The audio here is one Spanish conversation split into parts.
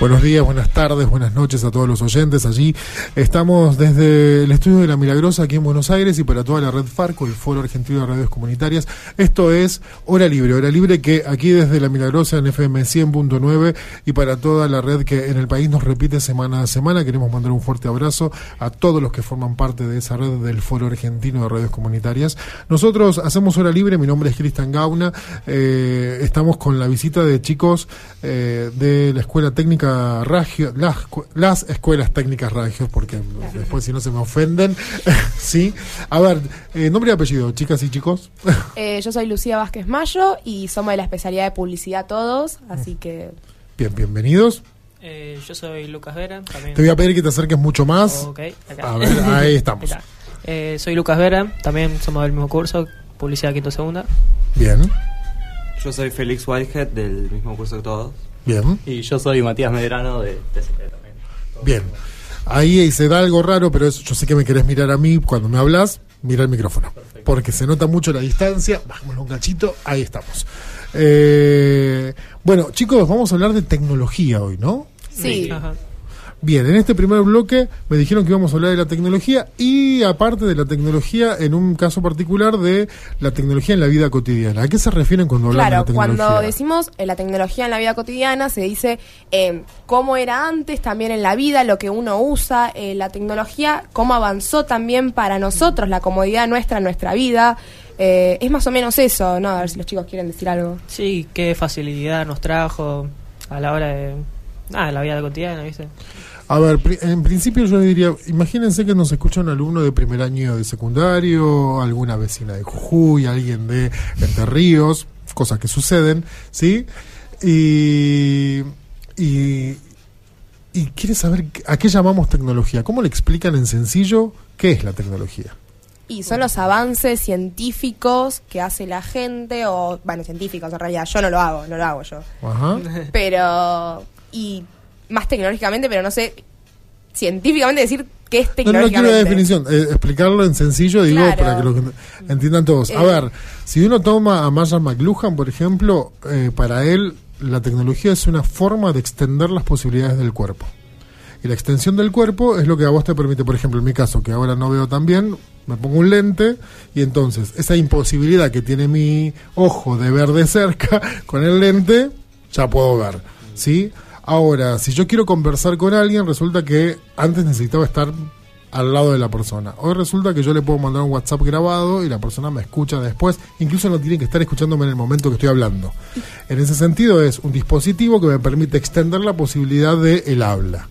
Buenos días, buenas tardes, buenas noches a todos los oyentes. Allí estamos desde el estudio de La Milagrosa aquí en Buenos Aires y para toda la red Farco, el Foro Argentino de Radios Comunitarias. Esto es Hora Libre, Hora Libre que aquí desde La Milagrosa en FM 100.9 y para toda la red que en el país nos repite semana a semana. Queremos mandar un fuerte abrazo a todos los que forman parte de esa red del Foro Argentino de Radios Comunitarias. Nosotros hacemos Hora Libre, mi nombre es Cristian Gauna. Eh, estamos con la visita de chicos eh, de la Escuela Técnica Ragio, las, las escuelas técnicas Ragios, porque después si no se me ofenden, sí. A ver, eh, nombre y apellido, chicas y chicos. Eh, yo soy Lucía Vázquez Mayo y somos de la especialidad de publicidad todos, así que... Bien, bienvenidos. Eh, yo soy Lucas Vera. También. Te voy a pedir que te acerques mucho más. Ok, acá. A ver, ahí estamos. Eh, soy Lucas Vera, también somos del mismo curso, publicidad quinto segunda. Bien, Yo soy Félix Whitehead del mismo curso que todos. Bien, Y yo soy Matías Medrano de TCP también. bien. Ahí se da algo raro, pero es- yo sé que me querés mirar a mí cuando me hablas. Mira el micrófono. Porque se nota mucho la distancia. Bajémoslo un cachito. Ahí estamos. Eh, bueno, chicos, vamos a hablar de tecnología hoy, ¿no? Sí, Ajá. Bien, en este primer bloque me dijeron que íbamos a hablar de la tecnología y aparte de la tecnología, en un caso particular de la tecnología en la vida cotidiana. ¿A qué se refieren cuando hablan claro, de la tecnología? cuando decimos eh, la tecnología en la vida cotidiana, se dice eh, cómo era antes también en la vida, lo que uno usa, eh, la tecnología, cómo avanzó también para nosotros, la comodidad nuestra en nuestra vida. Eh, es más o menos eso, ¿no? A ver si los chicos quieren decir algo. Sí, qué facilidad nos trajo a la hora de. Nada, la vida cotidiana, ¿viste? A ver, en principio yo diría, imagínense que nos escucha un alumno de primer año de secundario, alguna vecina de Jujuy, alguien de Entre Ríos, cosas que suceden, ¿sí? Y, y, y quiere saber a qué llamamos tecnología. ¿Cómo le explican en sencillo qué es la tecnología? Y son los avances científicos que hace la gente, o, bueno, científicos en realidad, yo no lo hago, no lo hago yo. Ajá. Pero, y más tecnológicamente, pero no sé científicamente decir qué es No, no quiero tecnológicamente. la definición, eh, explicarlo en sencillo, digo, Claro. para que lo entiendan todos. A Eh. ver, si uno toma a Marshall McLuhan, por ejemplo, eh, para él la tecnología es una forma de extender las posibilidades del cuerpo. Y la extensión del cuerpo es lo que a vos te permite, por ejemplo, en mi caso, que ahora no veo tan bien, me pongo un lente y entonces esa imposibilidad que tiene mi ojo de ver de cerca con el lente, ya puedo ver. ¿Sí? Ahora, si yo quiero conversar con alguien, resulta que antes necesitaba estar al lado de la persona. Hoy resulta que yo le puedo mandar un WhatsApp grabado y la persona me escucha después. Incluso no tiene que estar escuchándome en el momento que estoy hablando. En ese sentido es un dispositivo que me permite extender la posibilidad de el habla.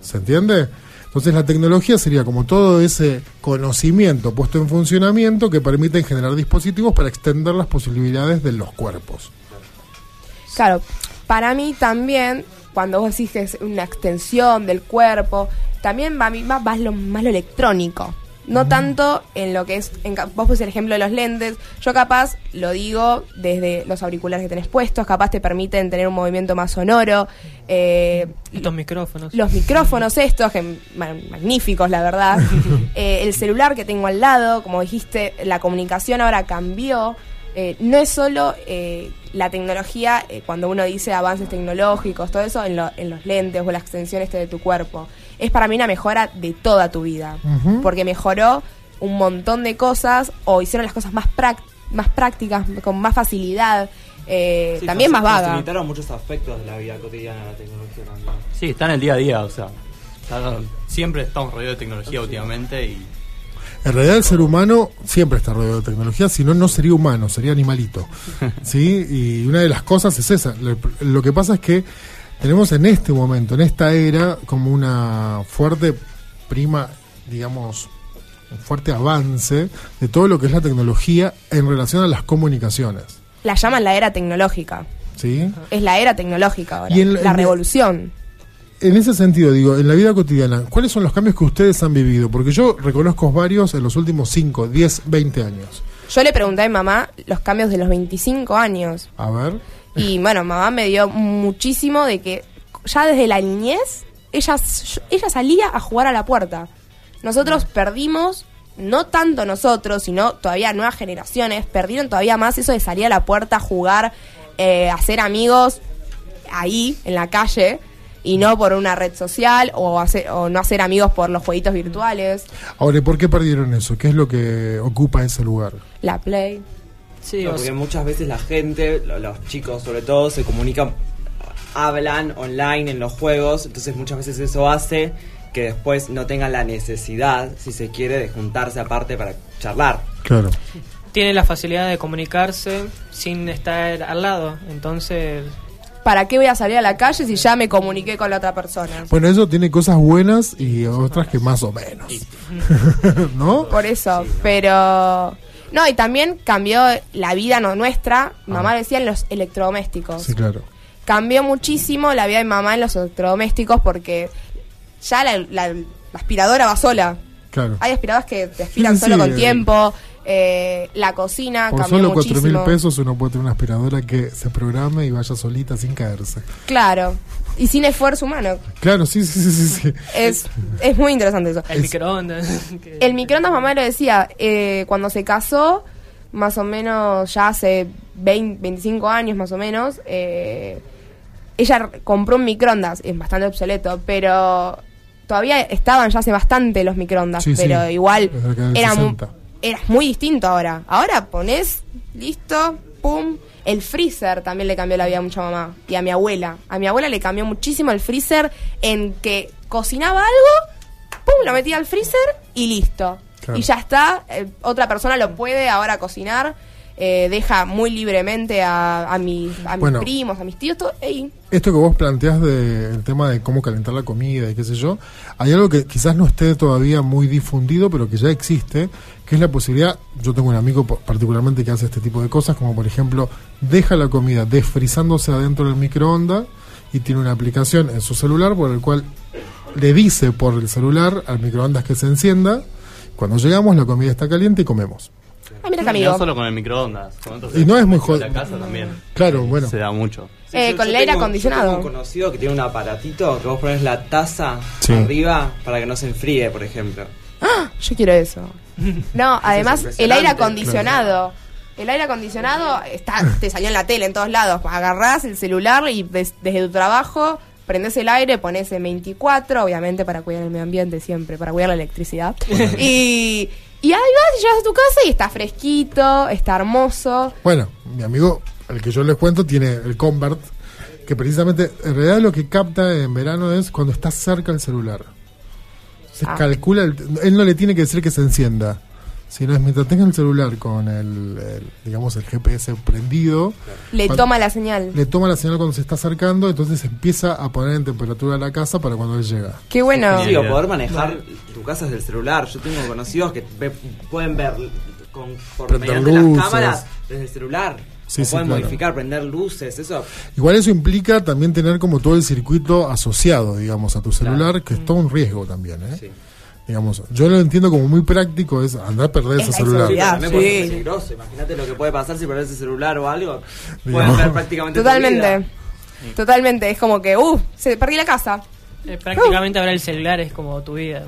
¿Se entiende? Entonces la tecnología sería como todo ese conocimiento puesto en funcionamiento que permite generar dispositivos para extender las posibilidades de los cuerpos. Claro, para mí también, cuando vos decís que es una extensión del cuerpo, también va, a mí va más, lo, más lo electrónico. No tanto en lo que es, en, ca- vos puse el ejemplo de los lentes, yo capaz lo digo desde los auriculares que tenés puestos, capaz te permiten tener un movimiento más sonoro, eh, Estos micrófonos. los micrófonos estos, que magníficos la verdad, Eh, el celular que tengo al lado, como dijiste, la comunicación ahora cambió, Eh, no es solo eh, la tecnología, eh, cuando uno dice avances tecnológicos, todo eso en, lo- en los lentes o la extensión este de tu cuerpo, es para mí una mejora de toda tu vida, porque mejoró un montón de cosas o hicieron las cosas más, prac- más prácticas, con más facilidad, eh, Sí, también más vaga. Facilitaron muchos aspectos de la vida cotidiana la tecnología también. Sí, está en el día a día, o sea. está- siempre estamos rodeados de tecnología últimamente y En realidad el ser humano siempre está rodeado de tecnología, si no, no sería humano, sería animalito. ¿Sí? Y una de las cosas es esa. Lo, que pasa es que tenemos en este momento, en esta era, como una fuerte prima, digamos, un fuerte avance de todo lo que es la tecnología en relación a las comunicaciones. La llaman la era tecnológica. ¿Sí? Es la era tecnológica ahora. Y en- la en- revolución. En ese sentido, digo, en la vida cotidiana, ¿cuáles son los cambios que ustedes han vivido? Porque yo reconozco varios en los últimos 5, 10, 20 años. Yo le pregunté a mi mamá los cambios de los 25 años. A ver. Y bueno, mamá me dio muchísimo de que ya desde la niñez ella, ella salía a jugar a la puerta. Nosotros perdimos, no tanto nosotros, sino todavía nuevas generaciones, perdieron todavía más eso de salir a la puerta, jugar, eh, hacer amigos ahí, en la calle. Y no por una red social o, hacer, o no hacer amigos por los jueguitos virtuales. Ahora, ¿y ¿por qué perdieron eso? ¿Qué es lo que ocupa ese lugar? La Play. Sí, No, porque sea, muchas veces la gente, lo- los chicos sobre todo, se comunican, hablan online en los juegos, entonces muchas veces eso hace que después no tengan la necesidad, si se quiere, de juntarse aparte para charlar. Claro. tiene la facilidad de comunicarse sin estar al lado. Entonces, ¿Para qué voy a salir a la calle si ya me comuniqué con la otra persona? Bueno, eso tiene cosas buenas y otras que más o menos. ¿No? Por eso, pero... No, y también cambió la vida no nuestra, mamá lo decía, en los electrodomésticos. Sí, claro. Cambió muchísimo la vida de mi mamá en los electrodomésticos porque ya la, la- la aspiradora va sola. Claro. Hay aspiradoras que te aspiran Sí, solo sí, con eh. tiempo. Eh, la cocina Por cambió solo cuatro mil pesos uno puede tener una aspiradora que se programe y vaya solita sin caerse. Claro. Y sin esfuerzo humano. Claro, sí, sí, sí, sí. sí. Es, es muy interesante eso. el microondas. El microondas, mamá lo decía, eh, cuando se casó, más o menos ya hace 20, 25 años más o menos, eh, ella compró un microondas, es bastante obsoleto, pero todavía estaban ya hace bastante los microondas, Sí, sí, pero igual del era, mu- 60. era muy distinto ahora. Ahora pones, listo, pum. El freezer también le cambió la vida a mamá y a mi abuela. A mi abuela le cambió muchísimo el freezer en que cocinaba algo, pum, lo metía al freezer y listo. Claro. Y ya está, eh, otra persona lo puede ahora cocinar, eh, deja muy libremente a, a, mis, a mis Bueno. primos, a mis tíos, todo, ey, Esto que vos planteás del tema de cómo calentar la comida y qué sé yo, hay algo que quizás no esté todavía muy difundido, pero que ya existe, que es la posibilidad, yo tengo un amigo particularmente que hace este tipo de cosas, como por ejemplo, deja la comida desfrizándose adentro del microondas y tiene una aplicación en su celular por el cual le dice por el celular al microondas que se encienda, cuando llegamos la comida está caliente y comemos. Ah, mira que Y amigo. no solo con el microondas. Con Y no es muy electrodomésticos de jod- La casa también. Claro, bueno. Se da mucho. Sí, Eh, yo- con yo el aire tengo- acondicionado. Yo tengo un conocido que tiene un aparatito que vos pones la taza Sí. arriba para que no se enfríe, por ejemplo. Yo quiero eso. No, además, el aire acondicionado. El aire acondicionado está, te salió en la tele en todos lados. Agarrás el celular y des- desde tu trabajo prendes el aire, pones en 24, obviamente para cuidar el medio ambiente siempre, para cuidar la electricidad. y, y ahí vas y llegas a tu casa y está fresquito, está hermoso. Bueno, mi amigo, el que yo les cuento, tiene el Convert, que precisamente, en realidad lo que capta en verano es cuando está cerca el celular. Se Ah. calcula, el- él no le tiene que decir que se encienda, sino es mientras tenga el celular con el, el, digamos, el GPS prendido, Le toma la señal. le toma la señal cuando se está acercando, entonces empieza a poner en temperatura la casa para cuando él llega. Qué bueno. Sí, poder manejar tu casa desde el celular. Yo tengo conocidos que ve- pueden ver con, por mediante luces. las cámaras desde el celular. Sí, o sí, pueden claro. modificar, prender luces, eso. Igual eso implica también tener como todo el circuito asociado, digamos, a tu celular, que es todo un riesgo también, ¿eh? Sí. Digamos, yo lo entiendo como muy práctico, es andar a perder Es ese la celular. Sí, puede peligroso. Imagínate lo que puede pasar si perdés el celular o algo. Pueden ver prácticamente tu Totalmente. vida. Totalmente. Es como que, uh, se perdí la casa. Eh, prácticamente ahora el celular es como tu vida.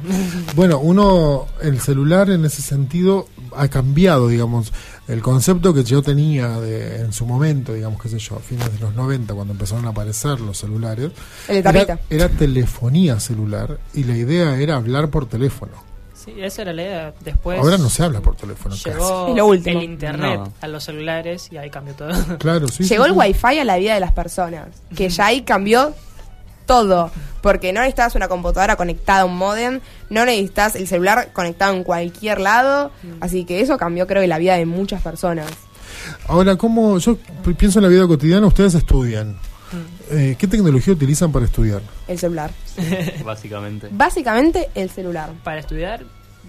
Bueno, uno, el celular en ese sentido ha cambiado, digamos, el concepto que yo tenía de, en su momento, digamos, qué sé yo, a fines de los 90, cuando empezaron a aparecer los celulares, El de era, era telefonía celular y la idea era hablar por teléfono. Sí, esa era la idea. Después Ahora no se habla por teléfono. casi. llegó lo último. el internet No. a los celulares y ahí cambió todo. Claro, sí. Llegó sí, el sí. wifi a la vida de las personas, que ya ahí cambió todo, porque no necesitas una computadora conectada a un modem, no necesitas el celular conectado en cualquier lado, así que eso cambió creo que la vida de muchas personas. Ahora, ¿cómo? Yo pienso en la vida cotidiana, ustedes estudian. Eh, ¿Qué tecnología utilizan para estudiar? El celular. Básicamente. Básicamente el celular. Para estudiar,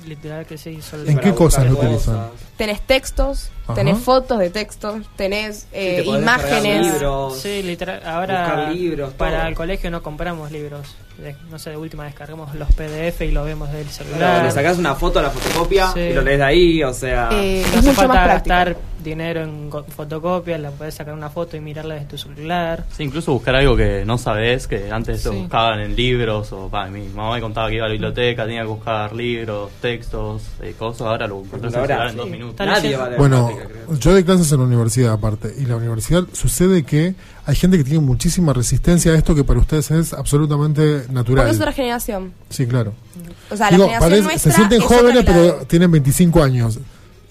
literal que sí, solo ¿En qué cosas lo utilizan? Tenés textos, Ajá. tenés fotos de textos, tenés eh, te descargar imágenes. libros. Sí, literal. Ahora libros, para todo. el colegio no compramos libros. De- no sé, de última descargamos los PDF y lo vemos del Claro, celular. le sacás una foto a la fotocopia Sí. y lo lees de ahí, o sea. Eh, no es hace mucho más falta gastar dinero en fotocopias, la puedes sacar una foto y mirarla desde tu celular. Sí, incluso buscar algo que no sabes, que antes se Sí. buscaban en libros, o pa, mi mamá me contaba que iba a la biblioteca, tenía que buscar libros, textos, eh, cosas, ahora lo encontrás en sí. dos minutos. Nadie Bueno, creo. yo doy clases en la universidad aparte, y la universidad sucede que hay gente que tiene muchísima resistencia a esto que para ustedes es absolutamente natural. Porque es otra generación. Sí, claro. O sea, Digo, la generación parece- nuestra se sienten jóvenes, pero tienen 25 años.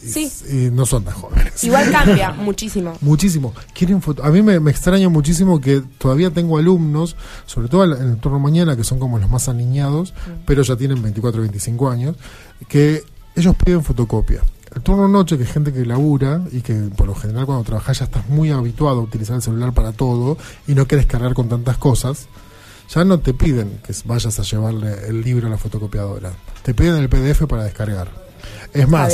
Y- Sí. Y, no son tan jóvenes. Igual cambia muchísimo. Muchísimo. Quieren foto- A mí me, me extraña muchísimo que todavía tengo alumnos, sobre todo en el turno mañana, que son como los más aniñados, pero ya tienen 24 o 25 años, que ellos piden fotocopia. El turno noche, que es gente que labura y que por lo general cuando trabajas ya estás muy habituado a utilizar el celular para todo y no quieres cargar con tantas cosas, ya no te piden que vayas a llevarle el libro a la fotocopiadora. Te piden el PDF para descargar. Es más.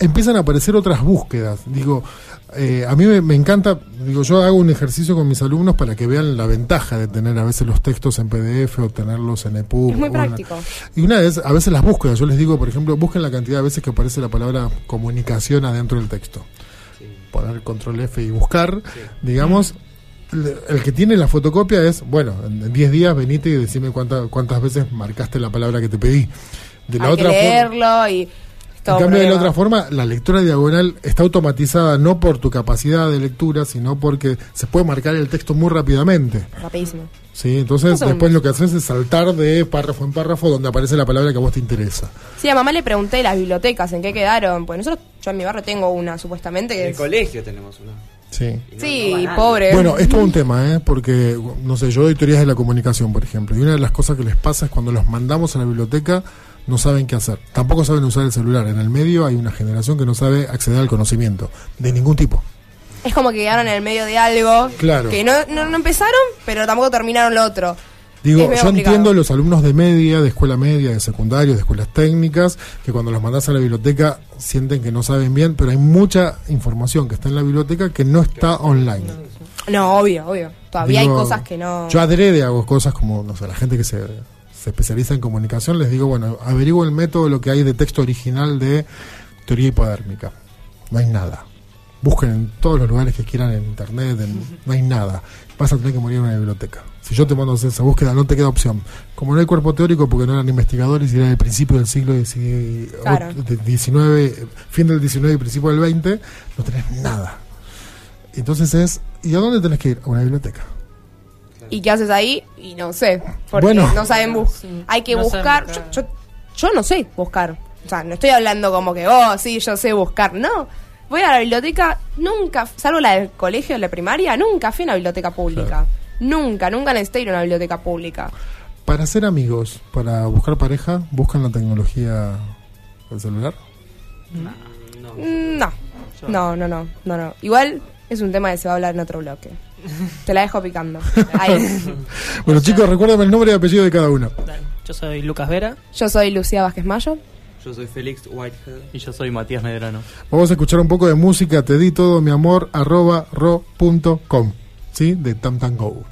Empiezan a aparecer otras búsquedas. Digo, eh, a mí me, me encanta, digo, yo hago un ejercicio con mis alumnos para que vean la ventaja de tener a veces los textos en PDF o tenerlos en EPUB. Es muy práctico. y una vez, a veces las búsquedas, yo les digo, por ejemplo, busquen la cantidad de veces que aparece la palabra comunicación adentro del texto. Poner control F y buscar, digamos, el que tiene la fotocopia es, bueno, en en 10 días venite y decime cuánta- cuántas veces marcaste la palabra que te pedí. De la Hay que otra forma, leerlo y... es en cambio, de la otra forma, la lectura diagonal está automatizada no por tu capacidad de lectura, sino porque se puede marcar el texto muy rápidamente. Rapidísimo. ¿sí? Entonces, después lo que haces es saltar de párrafo en párrafo donde aparece la palabra que a vos te interesa. Sí, a mamá le pregunté las bibliotecas en qué quedaron. Pues nosotros, yo en mi barrio tengo una, supuestamente, En el es... colegio tenemos uno. Sí. No- Sí, no pobre. Bueno, es todo un tema, ¿eh? porque, no sé, yo doy teorías de la comunicación, por ejemplo, y una de las cosas que les pasa es cuando los mandamos a la biblioteca no saben qué hacer. Tampoco saben usar el celular. En el medio hay una generación que no sabe acceder al conocimiento, de ningún tipo. Es como que quedaron en el medio de algo Claro. que no, no, no empezaron, pero tampoco terminaron lo otro. Digo, yo complicado. entiendo los alumnos de media, de escuela media, de secundario, de escuelas técnicas, que cuando los mandas a la biblioteca sienten que no saben bien, pero hay mucha información que está en la biblioteca que no está online. No, obvio, obvio. Todavía Digo, hay cosas que no... Yo adrede hago cosas como, no sé, la gente que se, se especializa en comunicación, les digo, bueno, averiguo el método, lo que hay de texto original de teoría hipodérmica. No hay nada. Busquen en todos los lugares que quieran en internet, en- no hay nada. Vas a tener que morir en una biblioteca. Si yo te mando esa búsqueda, no te queda opción. Como no hay cuerpo teórico, porque no eran investigadores y era el principio del siglo XIX, Claro. fin del XIX y principio del XX, no tenés nada. Entonces es, ¿y a dónde tenés que ir? A una biblioteca. ¿Y qué haces ahí? Y no sé. Porque Bueno. no saben buscar. Hay que No buscar. Yo, yo, yo no sé buscar. O sea, no estoy hablando como que, oh, sí, yo sé buscar. No. Voy a la biblioteca, nunca, salvo la del colegio, de la primaria, nunca fui a una biblioteca pública. Nunca, nunca necesité ir a una biblioteca pública. Para ser amigos, para buscar pareja, buscan la tecnología del celular. No. No, no, no, no, no, no. Igual es un tema que se va a hablar en otro bloque. Te la dejo picando. Ahí. Bueno, chicos, recuérdame el nombre y apellido de cada uno. Yo soy Lucas Vera. Yo soy Lucía Vázquez Mayo. Yo soy Félix Whitehead. Y yo soy Matías Medrano. Vamos a escuchar un poco de música, te di todo mi amor, arroba ro punto com, ¿sí? De Tam Tam Go.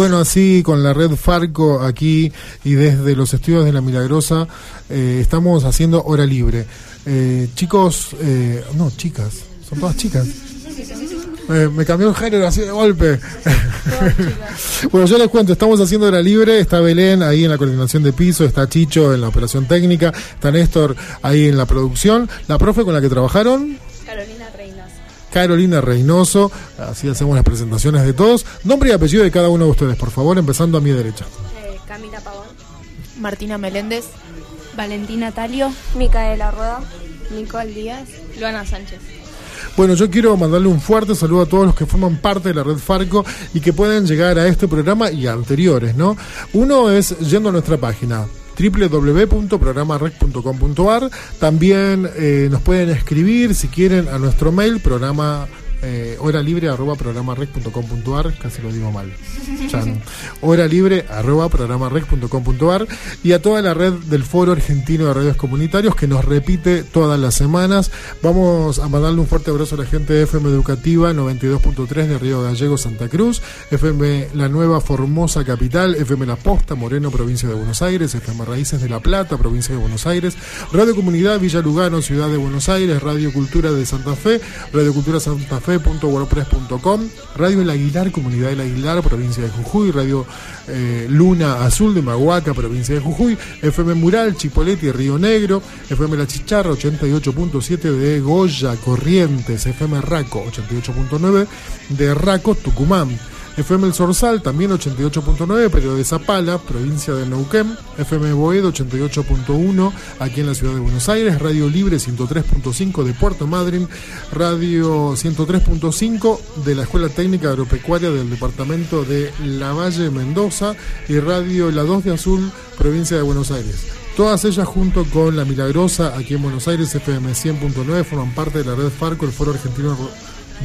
Bueno, así con la red Farco aquí y desde los estudios de La Milagrosa eh, estamos haciendo hora libre. Eh, chicos, eh, no, chicas, son todas chicas. Eh, me cambió el género así de golpe. bueno, yo les cuento, estamos haciendo hora libre, está Belén ahí en la coordinación de piso, está Chicho en la operación técnica, está Néstor ahí en la producción, la profe con la que trabajaron. Carolina Reynoso. Así hacemos las presentaciones de todos. Nombre y apellido de cada uno de ustedes, por favor, empezando a mi derecha. Eh, Camila Pavón. Martina Meléndez. Valentina Talio. Micaela Rueda. Nicole Díaz. Luana Sánchez. Bueno, yo quiero mandarle un fuerte saludo a todos los que forman parte de la red Farco y que pueden llegar a este programa y a anteriores, ¿no? Uno es yendo a nuestra página www.programarec.com.ar También eh, nos pueden escribir si quieren a nuestro mail programa eh, hora libre arroba programarec.com.ar casi lo digo mal. Hora libre arroba programarec.com.ar y a toda la red del foro argentino de radios comunitarios que nos repite todas las semanas. Vamos a mandarle un fuerte abrazo a la gente de FM Educativa 92.3 de Río Gallego Santa Cruz FM La Nueva Formosa Capital FM La Posta Moreno Provincia de Buenos Aires FM Raíces de La Plata Provincia de Buenos Aires Radio Comunidad Villa Lugano Ciudad de Buenos Aires Radio Cultura de Santa Fe Radio Cultura Santa Fe www.wordpress.com Radio El Aguilar, Comunidad del Aguilar, provincia de Jujuy, Radio eh, Luna Azul de Mahuaca, provincia de Jujuy, FM Mural, Chipoleti, Río Negro, FM La Chicharra, 88.7 de Goya, Corrientes, FM Raco, 88.9 de Raco, Tucumán. FM El Sorsal, también 88.9, pero de Zapala, provincia de Neuquén. FM Boedo, 88.1, aquí en la ciudad de Buenos Aires. Radio Libre, 103.5 de Puerto Madryn. Radio 103.5 de la Escuela Técnica Agropecuaria del departamento de Lavalle, Mendoza. Y Radio La 2 de Azul, provincia de Buenos Aires. Todas ellas junto con La Milagrosa, aquí en Buenos Aires, FM 100.9, forman parte de la red Farco, el Foro Argentino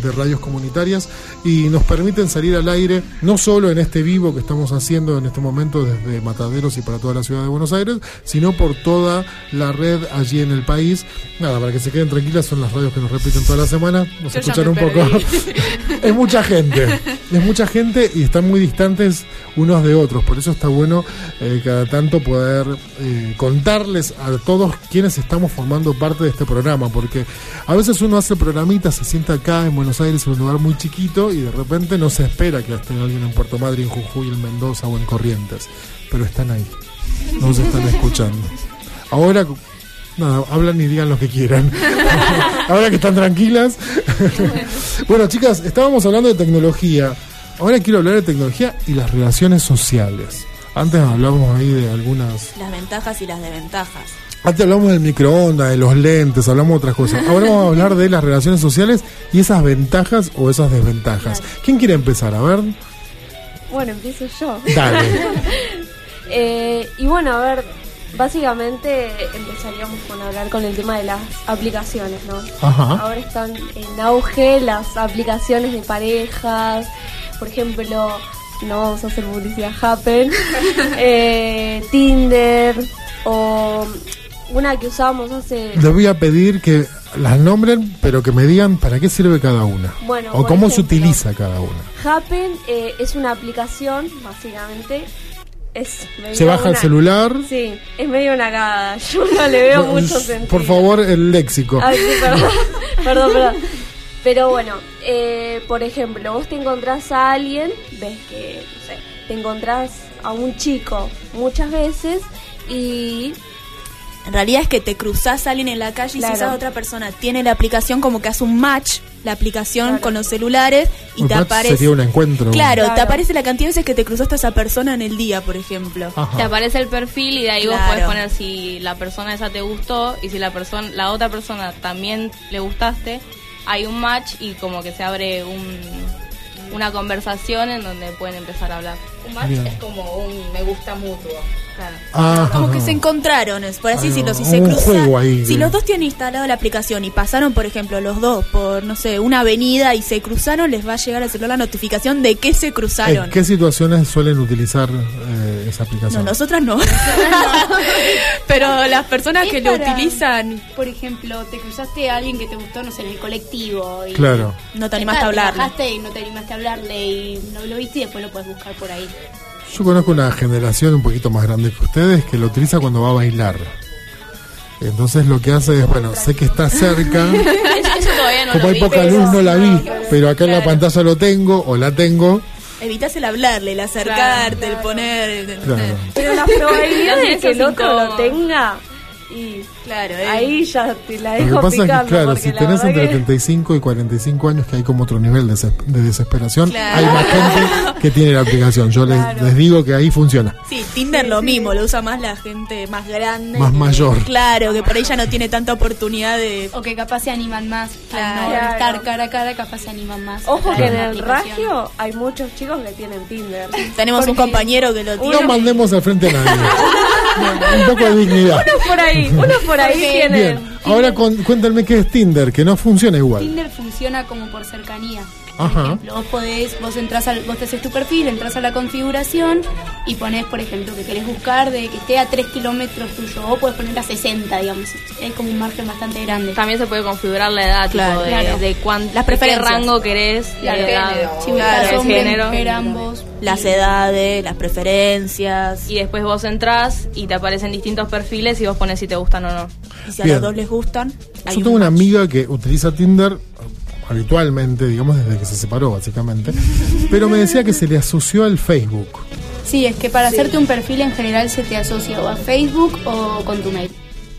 de radios comunitarias y nos permiten salir al aire no solo en este vivo que estamos haciendo en este momento desde Mataderos y para toda la ciudad de Buenos Aires, sino por toda la red allí en el país. Nada, para que se queden tranquilas, son las radios que nos repiten toda la semana, nos Yo escuchan un poco. es mucha gente, es mucha gente y están muy distantes unos de otros, por eso está bueno eh, cada tanto poder eh, contarles a todos quienes estamos formando parte de este programa, porque a veces uno hace programitas, se sienta acá en Buenos Aires en un lugar muy chiquito y de repente no se espera que esté alguien en Puerto Madryn, en Jujuy, en Mendoza o en Corrientes, pero están ahí, nos están escuchando. Ahora, nada, hablan y digan lo que quieran. Ahora que están tranquilas. bueno, chicas, estábamos hablando de tecnología. Ahora quiero hablar de tecnología y las relaciones sociales. Antes hablábamos ahí de algunas Las ventajas y las desventajas. Antes hablamos del microondas, de los lentes, hablamos de otras cosas. Ahora vamos a hablar de las relaciones sociales y esas ventajas o esas desventajas. ¿Quién quiere empezar? A ver, Bueno, empiezo yo. dale. Eh, y bueno, a ver, básicamente empezaríamos con hablar con el tema de las aplicaciones, ¿no? Ajá. Ahora están en auge las aplicaciones de parejas, por ejemplo, no vamos a hacer publicidad Happen, eh, Tinder o una que usábamos hace... Les voy a pedir que las nombren, pero que me digan para qué sirve cada una. Bueno, o cómo se utiliza cada una. Happen eh, es una aplicación, básicamente. Es Se baja el celular. Sí, es medio una cagada. Yo no le veo Bueno, mucho sentido. Por favor, el léxico. Ay, sí, perdón. perdón, perdón. Pero bueno, eh, por ejemplo, vos te encontrás a alguien, ves que, no sé, te encontrás a un chico muchas veces y En realidad es que te cruzás a alguien en la calle y si esa otra persona tiene la aplicación, como que hace un match, la aplicación Claro. con los celulares y Un te match aparece. sería un encuentro. Claro, te Claro. aparece la cantidad de veces que te cruzaste a esa persona en el día, por ejemplo. Ajá. Te aparece el perfil y de ahí vos podés poner si la persona esa te gustó y si la persona la otra persona también le gustaste, hay un match y como que se abre un, una conversación en donde pueden empezar a hablar. Un match Bien. es como un me gusta mutuo. Claro. Ah, Como que se encontraron, es por así decirlo, si se un cruzan, juego ahí, si que- los dos tienen instalado la aplicación y pasaron, por ejemplo, los dos por, no sé, una avenida y se cruzaron, les va a llegar al celular la notificación de que se cruzaron. ¿En qué situaciones suelen utilizar eh, esa No, aplicación? nosotras no. Pero las personas Es que lo utilizan Por ejemplo, te cruzaste a alguien que te gustó, no sé, en el colectivo. Y Claro. no te animaste a hablarle. bajaste y no te animaste a hablarle y no lo viste y después lo puedes buscar por ahí. Yo conozco una generación un poquito más grande que ustedes que lo utiliza cuando va a bailar. Entonces lo que hace es, bueno, sé que está cerca, no como hay poca pero- luz no la vi, pero acá en la pantalla lo tengo o la tengo. Evitas el hablarle, el acercarte, el poner. Claro. pero la probabilidad de que el otro lo tenga y Claro, eh. ahí ya te la Lo dejo que pasa es que, claro, si tenés entre que- 35 y 45 años, que hay como otro nivel de, des- de desesperación, Claro. hay más gente que tiene la aplicación. Yo les, Claro. les digo que ahí funciona. Sí, Tinder lo mismo, lo usa más la gente más grande. Más que- mayor. Claro, que por ahí ya no tiene tanta oportunidad de. O que capaz se animan más. Claro. No estar cara a cara, capaz se animan más. Ojo que en el radio hay muchos chicos que tienen Tinder. Tenemos un compañero que lo tiene. No mandemos al frente a nadie. No, un poco de dignidad. Uno por ahí, uno por ahí Porque- tiene. Bien, ahora con- cuéntenme qué es Tinder, que no funciona igual. Tinder funciona como por cercanía. Por Ajá. ejemplo, vos podés, vos entras al, vos te haces tu perfil, entras a la configuración y pones, por ejemplo, que querés buscar de que esté a 3 kilómetros tuyo, vos podés poner a 60, digamos. Hay como un margen bastante grande. También se puede configurar la edad, Claro. tipo, de, Claro. de cuán- Las de qué rango querés, de Claro. edad. Género. Si Claro, género. ambos. Las y- edades, las preferencias. Y después vos entrás y te aparecen distintos perfiles y vos pones si te gustan o no. Y si a Bien. los dos les gustan. Yo un tengo una match. amiga que utiliza Tinder habitualmente, digamos desde que se separó básicamente, pero me decía que se le asoció al Facebook. Sí, es que para hacerte un perfil en general se te asocia o a Facebook o con tu mail.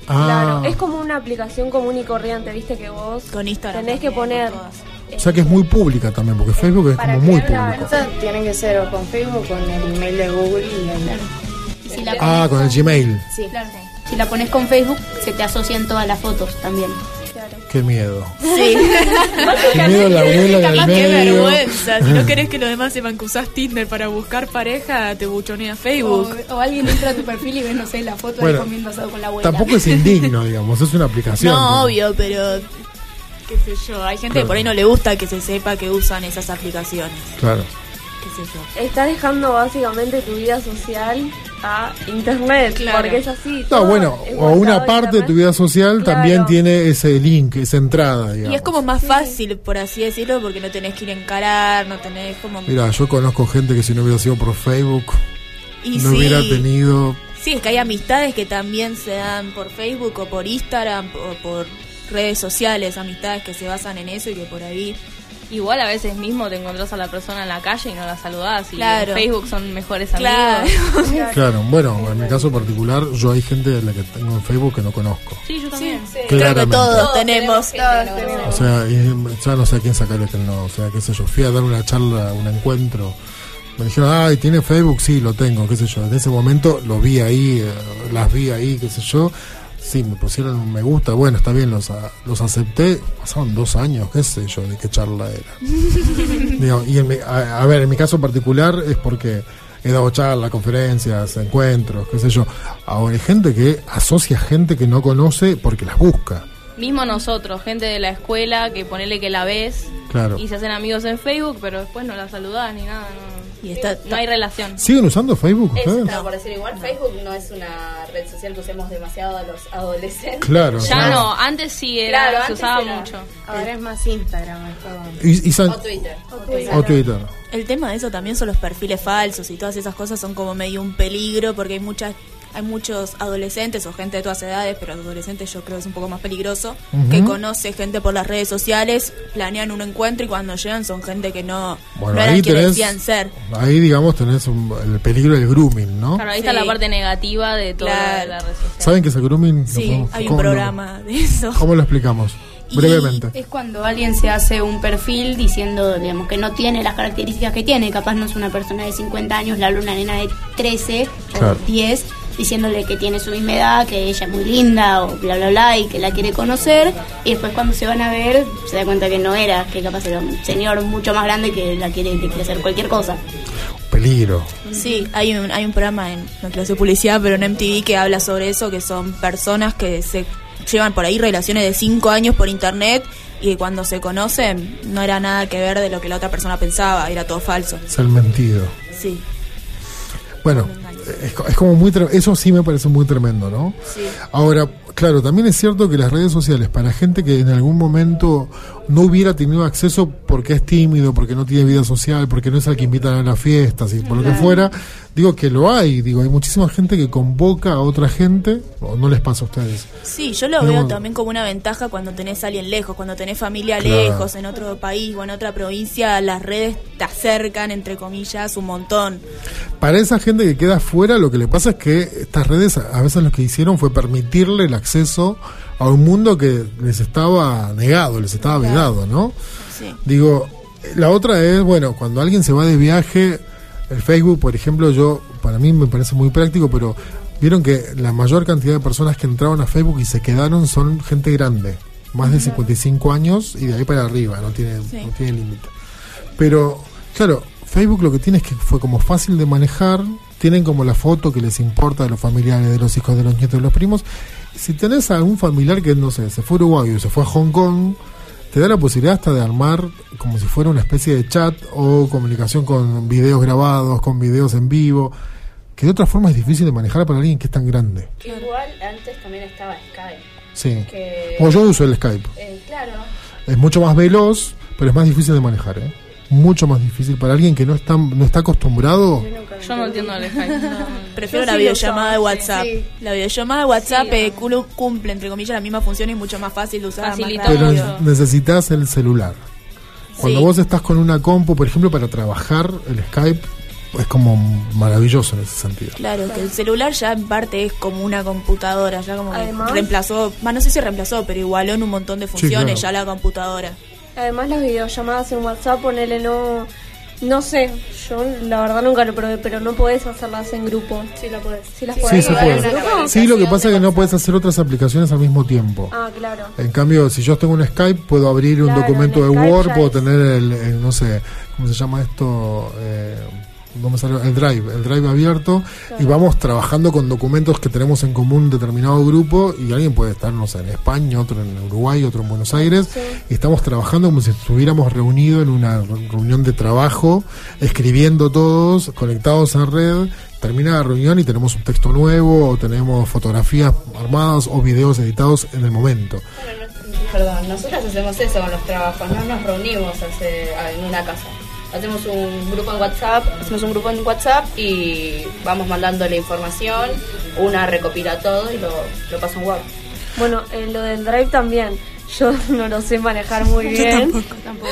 Ah, Claro, es como una aplicación común y corriente, viste que vos Con Instagram tenés que poner todas. o sea que es muy pública también, porque Facebook es como muy público. Tienen que ser o con Facebook o con el email de Google y ahí. Y si la Ah, con el Gmail. Sí. Claro. Si la pones con Facebook, se te asocian todas las fotos también. Qué miedo. Sí. Qué miedo la abuela del Capaz medio. vergüenza. Si no querés que los demás sepan que usás Tinder para buscar pareja, te buchonea O, Facebook. o alguien entra a tu perfil y ves, no sé, la foto Bueno, de comiendo asado con la abuela. Tampoco es indigno, digamos, es una aplicación. No, obvio, pero. qué sé yo. Hay gente Claro. que por ahí no le gusta que se sepa que usan esas aplicaciones. Claro. Qué sé yo. Estás dejando básicamente tu vida social a internet, Claro. porque es así. No, bueno, es o una parte de tu vida social Claro. también tiene ese link, esa entrada, digamos. Y es como más fácil, por así decirlo, porque no tenés que ir a encarar, no tenés como. Mira, yo conozco gente que si no hubiera sido por Facebook, y no sí. hubiera tenido... Sí, es que hay amistades que también se dan por Facebook o por Instagram o por redes sociales, amistades que se basan en eso y que por ahí. Igual a veces mismo te encontrás a la persona en la calle y no la saludás. Y Claro. en Facebook son mejores Claro. amigos. Claro, bueno, en mi caso particular, yo hay gente de la que tengo en Facebook que no conozco. Sí, yo también. Creo que Claramente. todos tenemos. O sea, y ya no sé a quién sacarle que no. O sea, qué sé yo, fui a dar una charla, un encuentro. Me dijeron, ay, ¿tiene Facebook? Sí, lo tengo, qué sé yo. En ese momento lo vi ahí, eh, las vi ahí, qué sé yo. Sí, me pusieron un me gusta. Bueno, está bien, los, a- los acepté. Pasaron dos años, qué sé yo, de qué charla era. Digo, y en mi- a, a ver, en mi caso particular es porque he dado charlas, conferencias, encuentros, qué sé yo. Ahora hay gente que asocia gente que no conoce porque las busca. Mismo nosotros, gente de la escuela que ponele que la ves Claro. y se hacen amigos en Facebook, pero después no la saludás ni nada. no. Y está, No hay relación. ¿Siguen usando Facebook Es, no, por decir igual, Facebook no es una red social que usemos demasiado a los adolescentes. Claro, Ya claro. no, antes sí era, Claro, se antes usaba era. mucho. Ahora es más Instagram. es todo. Y, y san- O Twitter. o Twitter. El tema de eso también son los perfiles falsos y todas esas cosas son como medio un peligro porque hay muchas hay muchos adolescentes o gente de todas edades, pero adolescentes yo creo que es un poco más peligroso, que conoce gente por las redes sociales, planean un encuentro y cuando llegan son gente que no, Bueno, no eran ahí quienes tenés- decían ser. Ahí, digamos, tenés un- el peligro del grooming, ¿no? Claro, ahí está la parte negativa de toda Claro. la red social. ¿Saben qué es el grooming? Lo Sí, hay un ¿cómo lo- programa de eso. ¿Cómo lo explicamos? Y Brevemente. Es cuando alguien se hace un perfil diciendo, digamos, que no tiene las características que tiene, capaz no es una persona de 50 años, le habla una nena de 13 Claro. o 10, diciéndole que tiene su misma edad, que ella es muy linda o bla, bla, bla, y que la quiere conocer, y después cuando se van a ver, se da cuenta que no era, que capaz era un señor mucho más grande que la quiere, que quiere hacer cualquier cosa. Peligro. Sí, hay un, hay un programa en, no quiero hacer publicidad, pero en MTV que habla sobre eso, que son personas que se llevan por ahí relaciones de 5 años por internet y que cuando se conocen no era nada que ver de lo que la otra persona pensaba, era todo falso. Es el mentido. Sí, Bueno, es, es como muy eso sí me parece muy tremendo, ¿no? sí. Ahora, claro, también es cierto que las redes sociales, para gente que en algún momento no hubiera tenido acceso porque es tímido, porque no tiene vida social, porque no es al que invitan a las fiestas y por lo que fuera, digo que lo hay, digo, hay muchísima gente que convoca a otra gente, o no les pasa a ustedes. Sí, yo lo No. veo también como una ventaja cuando tenés a alguien lejos, cuando tenés familia Claro. lejos, en otro país o en otra provincia, las redes te acercan, entre comillas, un montón. Para esa gente que queda fuera, lo que le pasa es que estas redes a veces lo que hicieron fue permitirle el acceso a un mundo que les estaba negado, les estaba vedado, ¿no? Sí. Digo, la otra es, bueno, cuando alguien se va de viaje, el Facebook, por ejemplo, yo, para mí me parece muy práctico, pero vieron que la mayor cantidad de personas que entraron a Facebook y se quedaron son gente grande, más de 55 años y de ahí para arriba, no tiene, Sí. no tiene límite. Pero, claro, Facebook lo que tiene es que fue como fácil de manejar, tienen como la foto que les importa de los familiares, de los hijos, de los nietos, de los primos. Si tenés a algún familiar que, no sé, se fue a Uruguay o se fue a Hong Kong, te da la posibilidad hasta de armar como si fuera una especie de chat o comunicación con videos grabados, con videos en vivo, que de otra forma es difícil de manejar para alguien que es tan grande. Igual antes también estaba Skype. Sí. Que, Como yo uso el Skype. eh, claro. Es mucho más veloz, pero es más difícil de manejar, ¿eh? Mucho más difícil para alguien que no está, no está acostumbrado. Yo no entiendo el Skype. Prefiero Yo la sí videollamada de WhatsApp. sí. La videollamada de WhatsApp Sí, eh, cumple, entre comillas, la misma función y es mucho más fácil de usar. Pero necesitas el celular. Cuando Sí. vos estás con una compu, por ejemplo, para trabajar, el Skype es como maravilloso en ese sentido. Claro, que el celular ya en parte es como una computadora, ya como que reemplazó, más no sé si reemplazó, pero igualó en un montón de funciones claro. ya la computadora. Además las videollamadas en WhatsApp, ponele no... No sé, yo la verdad nunca lo probé, pero no podés hacerlas en grupo. Sí, la podés. Sí, las Sí, podés en puede. Sí, lo que pasa es que no puedes hacer otras aplicaciones al mismo tiempo. Ah, claro. En cambio, si yo tengo un Skype, puedo abrir un documento de Skype Word, puedo es- tener el, el, no sé, ¿cómo se llama esto? Eh, me sale- el Drive, el Drive abierto, y vamos trabajando con documentos que tenemos en común un determinado grupo, y alguien puede estar, no sé, en España, otro en Uruguay, otro en Buenos Aires, y estamos trabajando como si estuviéramos reunidos en una re- reunión de trabajo, escribiendo todos, conectados a red, termina la reunión y tenemos un texto nuevo, o tenemos fotografías armadas o videos editados en el momento. Perdón, nosotros hacemos eso con los trabajos, no nos reunimos hace- en una casa. Hacemos un grupo en WhatsApp, hacemos un grupo en WhatsApp y vamos mandando la información, una recopila todo y lo, lo pasa en Word. Bueno, eh, lo del drive también. Yo no lo sé manejar muy bien,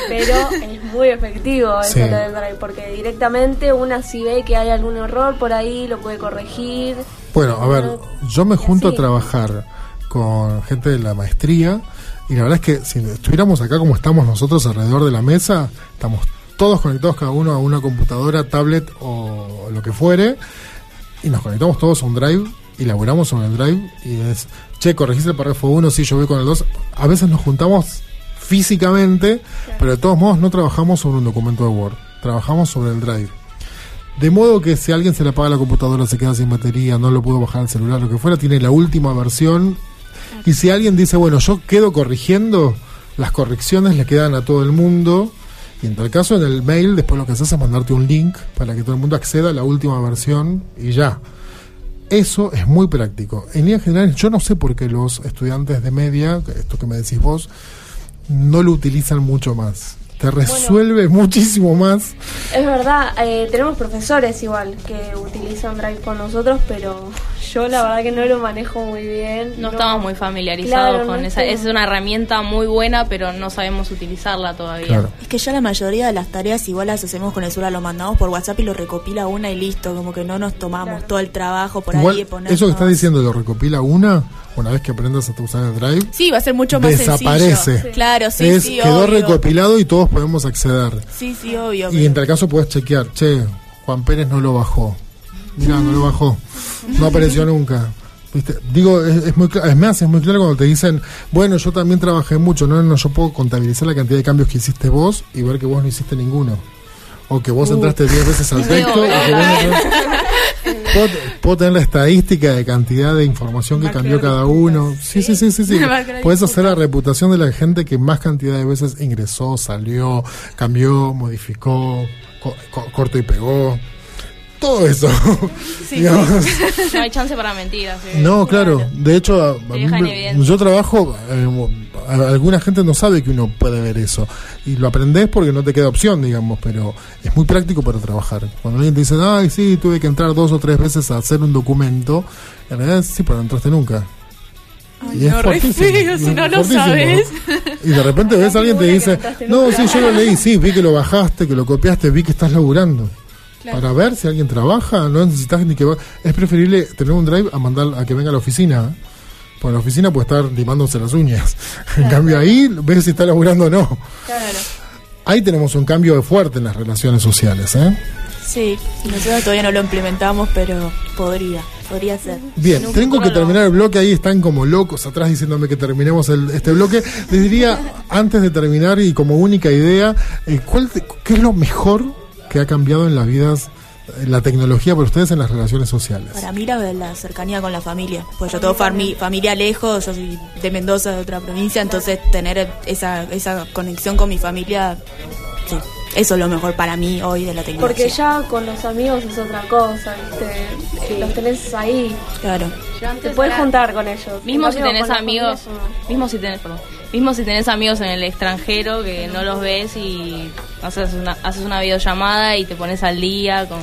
pero es muy efectivo eso Sí. lo del drive, porque directamente una si ve que hay algún error por ahí, lo puede corregir. Bueno, a ver, yo me junto a trabajar con gente de la maestría y la verdad es que si estuviéramos acá como estamos nosotros alrededor de la mesa, estamos todos conectados cada uno a una computadora, tablet o lo que fuere y nos conectamos todos a un drive y laburamos sobre el drive y es, che, corregiste el párrafo 1, sí, yo voy con el 2. A veces nos juntamos físicamente, pero de todos modos no trabajamos sobre un documento de Word, trabajamos sobre el drive. De modo que si a alguien se le apaga la computadora, se queda sin batería, no lo pudo bajar al celular, lo que fuera, tiene la última versión. Y si alguien dice, bueno, yo quedo corrigiendo, las correcciones le quedan a todo el mundo. En tal caso, en el mail, después lo que haces es mandarte un link para que todo el mundo acceda a la última versión y ya. Eso es muy práctico. En líneas generales, yo no sé por qué los estudiantes de media, esto que me decís vos, no lo utilizan mucho más. Te resuelve muchísimo más. Es verdad, eh, tenemos profesores igual que utilizan Drive con nosotros, pero yo la verdad que no lo manejo muy bien. No, estamos muy familiarizados Claro, con no esa. Es una herramienta muy buena, pero no sabemos utilizarla todavía. Claro. Es que ya la mayoría de las tareas igual las hacemos con el celular, lo mandamos por WhatsApp y lo recopila una y listo, como que no nos tomamos todo el trabajo por Igual, ahí de poner. eso que estás diciendo lo recopila una, una vez que aprendas a usar el drive, Sí, va a ser mucho más desaparece. sencillo. Claro, sí, es, sí, quedó obvio. recopilado y todos podemos acceder. Sí, sí, obvio. Y en tal caso puedes chequear, che, Juan Pérez no lo bajó. Mira, no lo bajó. No apareció nunca. ¿Viste? Digo, es, es muy es más, es muy claro cuando te dicen, bueno, yo también trabajé mucho, no, no, yo puedo contabilizar la cantidad de cambios que hiciste vos y ver que vos no hiciste ninguno. O que vos entraste 10 veces al texto y que vos no entraste- puedo, puedo tener la estadística de cantidad de información que cambió cada uno. Sí, sí, sí, sí, sí. Puedes hacer la reputación de la gente que más cantidad de veces ingresó, salió, cambió, modificó, co- co- corto y pegó. Todo eso. Digamos. No hay chance para mentiras. ¿sí? No, claro. De hecho, mí yo trabajo, eh, alguna gente no sabe que uno puede ver eso. Y lo aprendes porque no te queda opción, digamos, pero es muy práctico para trabajar. Cuando alguien te dice, ay, sí, tuve que entrar dos o tres veces a hacer un documento, en realidad sí, pero no entraste nunca. Y es no, feo, si es no lo sabes. Y de repente ves a alguien te dice, no, sí, yo lo leí, sí, vi que lo bajaste, que lo copiaste, vi que estás laburando. Para ver si alguien trabaja, no necesitas ni que... va- Es preferible tener un drive a mandar a que venga a la oficina. Porque en la oficina puede estar limándose las uñas. En cambio ahí ves si está laburando o no. Claro. Ahí tenemos un cambio fuerte en las relaciones sociales. ¿eh? Sí, nosotros todavía no lo implementamos, pero podría, podría ser. Bien, tengo que lo- terminar el bloque, ahí están como locos atrás diciéndome que terminemos el- este bloque. Les diría, antes de terminar y como única idea, eh, ¿cuál te- ¿qué es lo mejor que ha cambiado en las vidas, la tecnología para ustedes en las relaciones sociales? Para mí la, la cercanía con la familia, pues yo tengo fami- familia lejos, yo soy de Mendoza, de otra provincia, entonces tener esa, esa conexión con mi familia, sí, eso es lo mejor para mí hoy de la tecnología. Porque ya con los amigos es otra cosa, ¿viste? Los tenés ahí. Claro. Te puedes juntar con ellos. Mismo si tenés la amigos, mismo si tenés, perdón, mismo si tenés amigos en el extranjero que no los ves y haces una, haces una videollamada y te pones al día con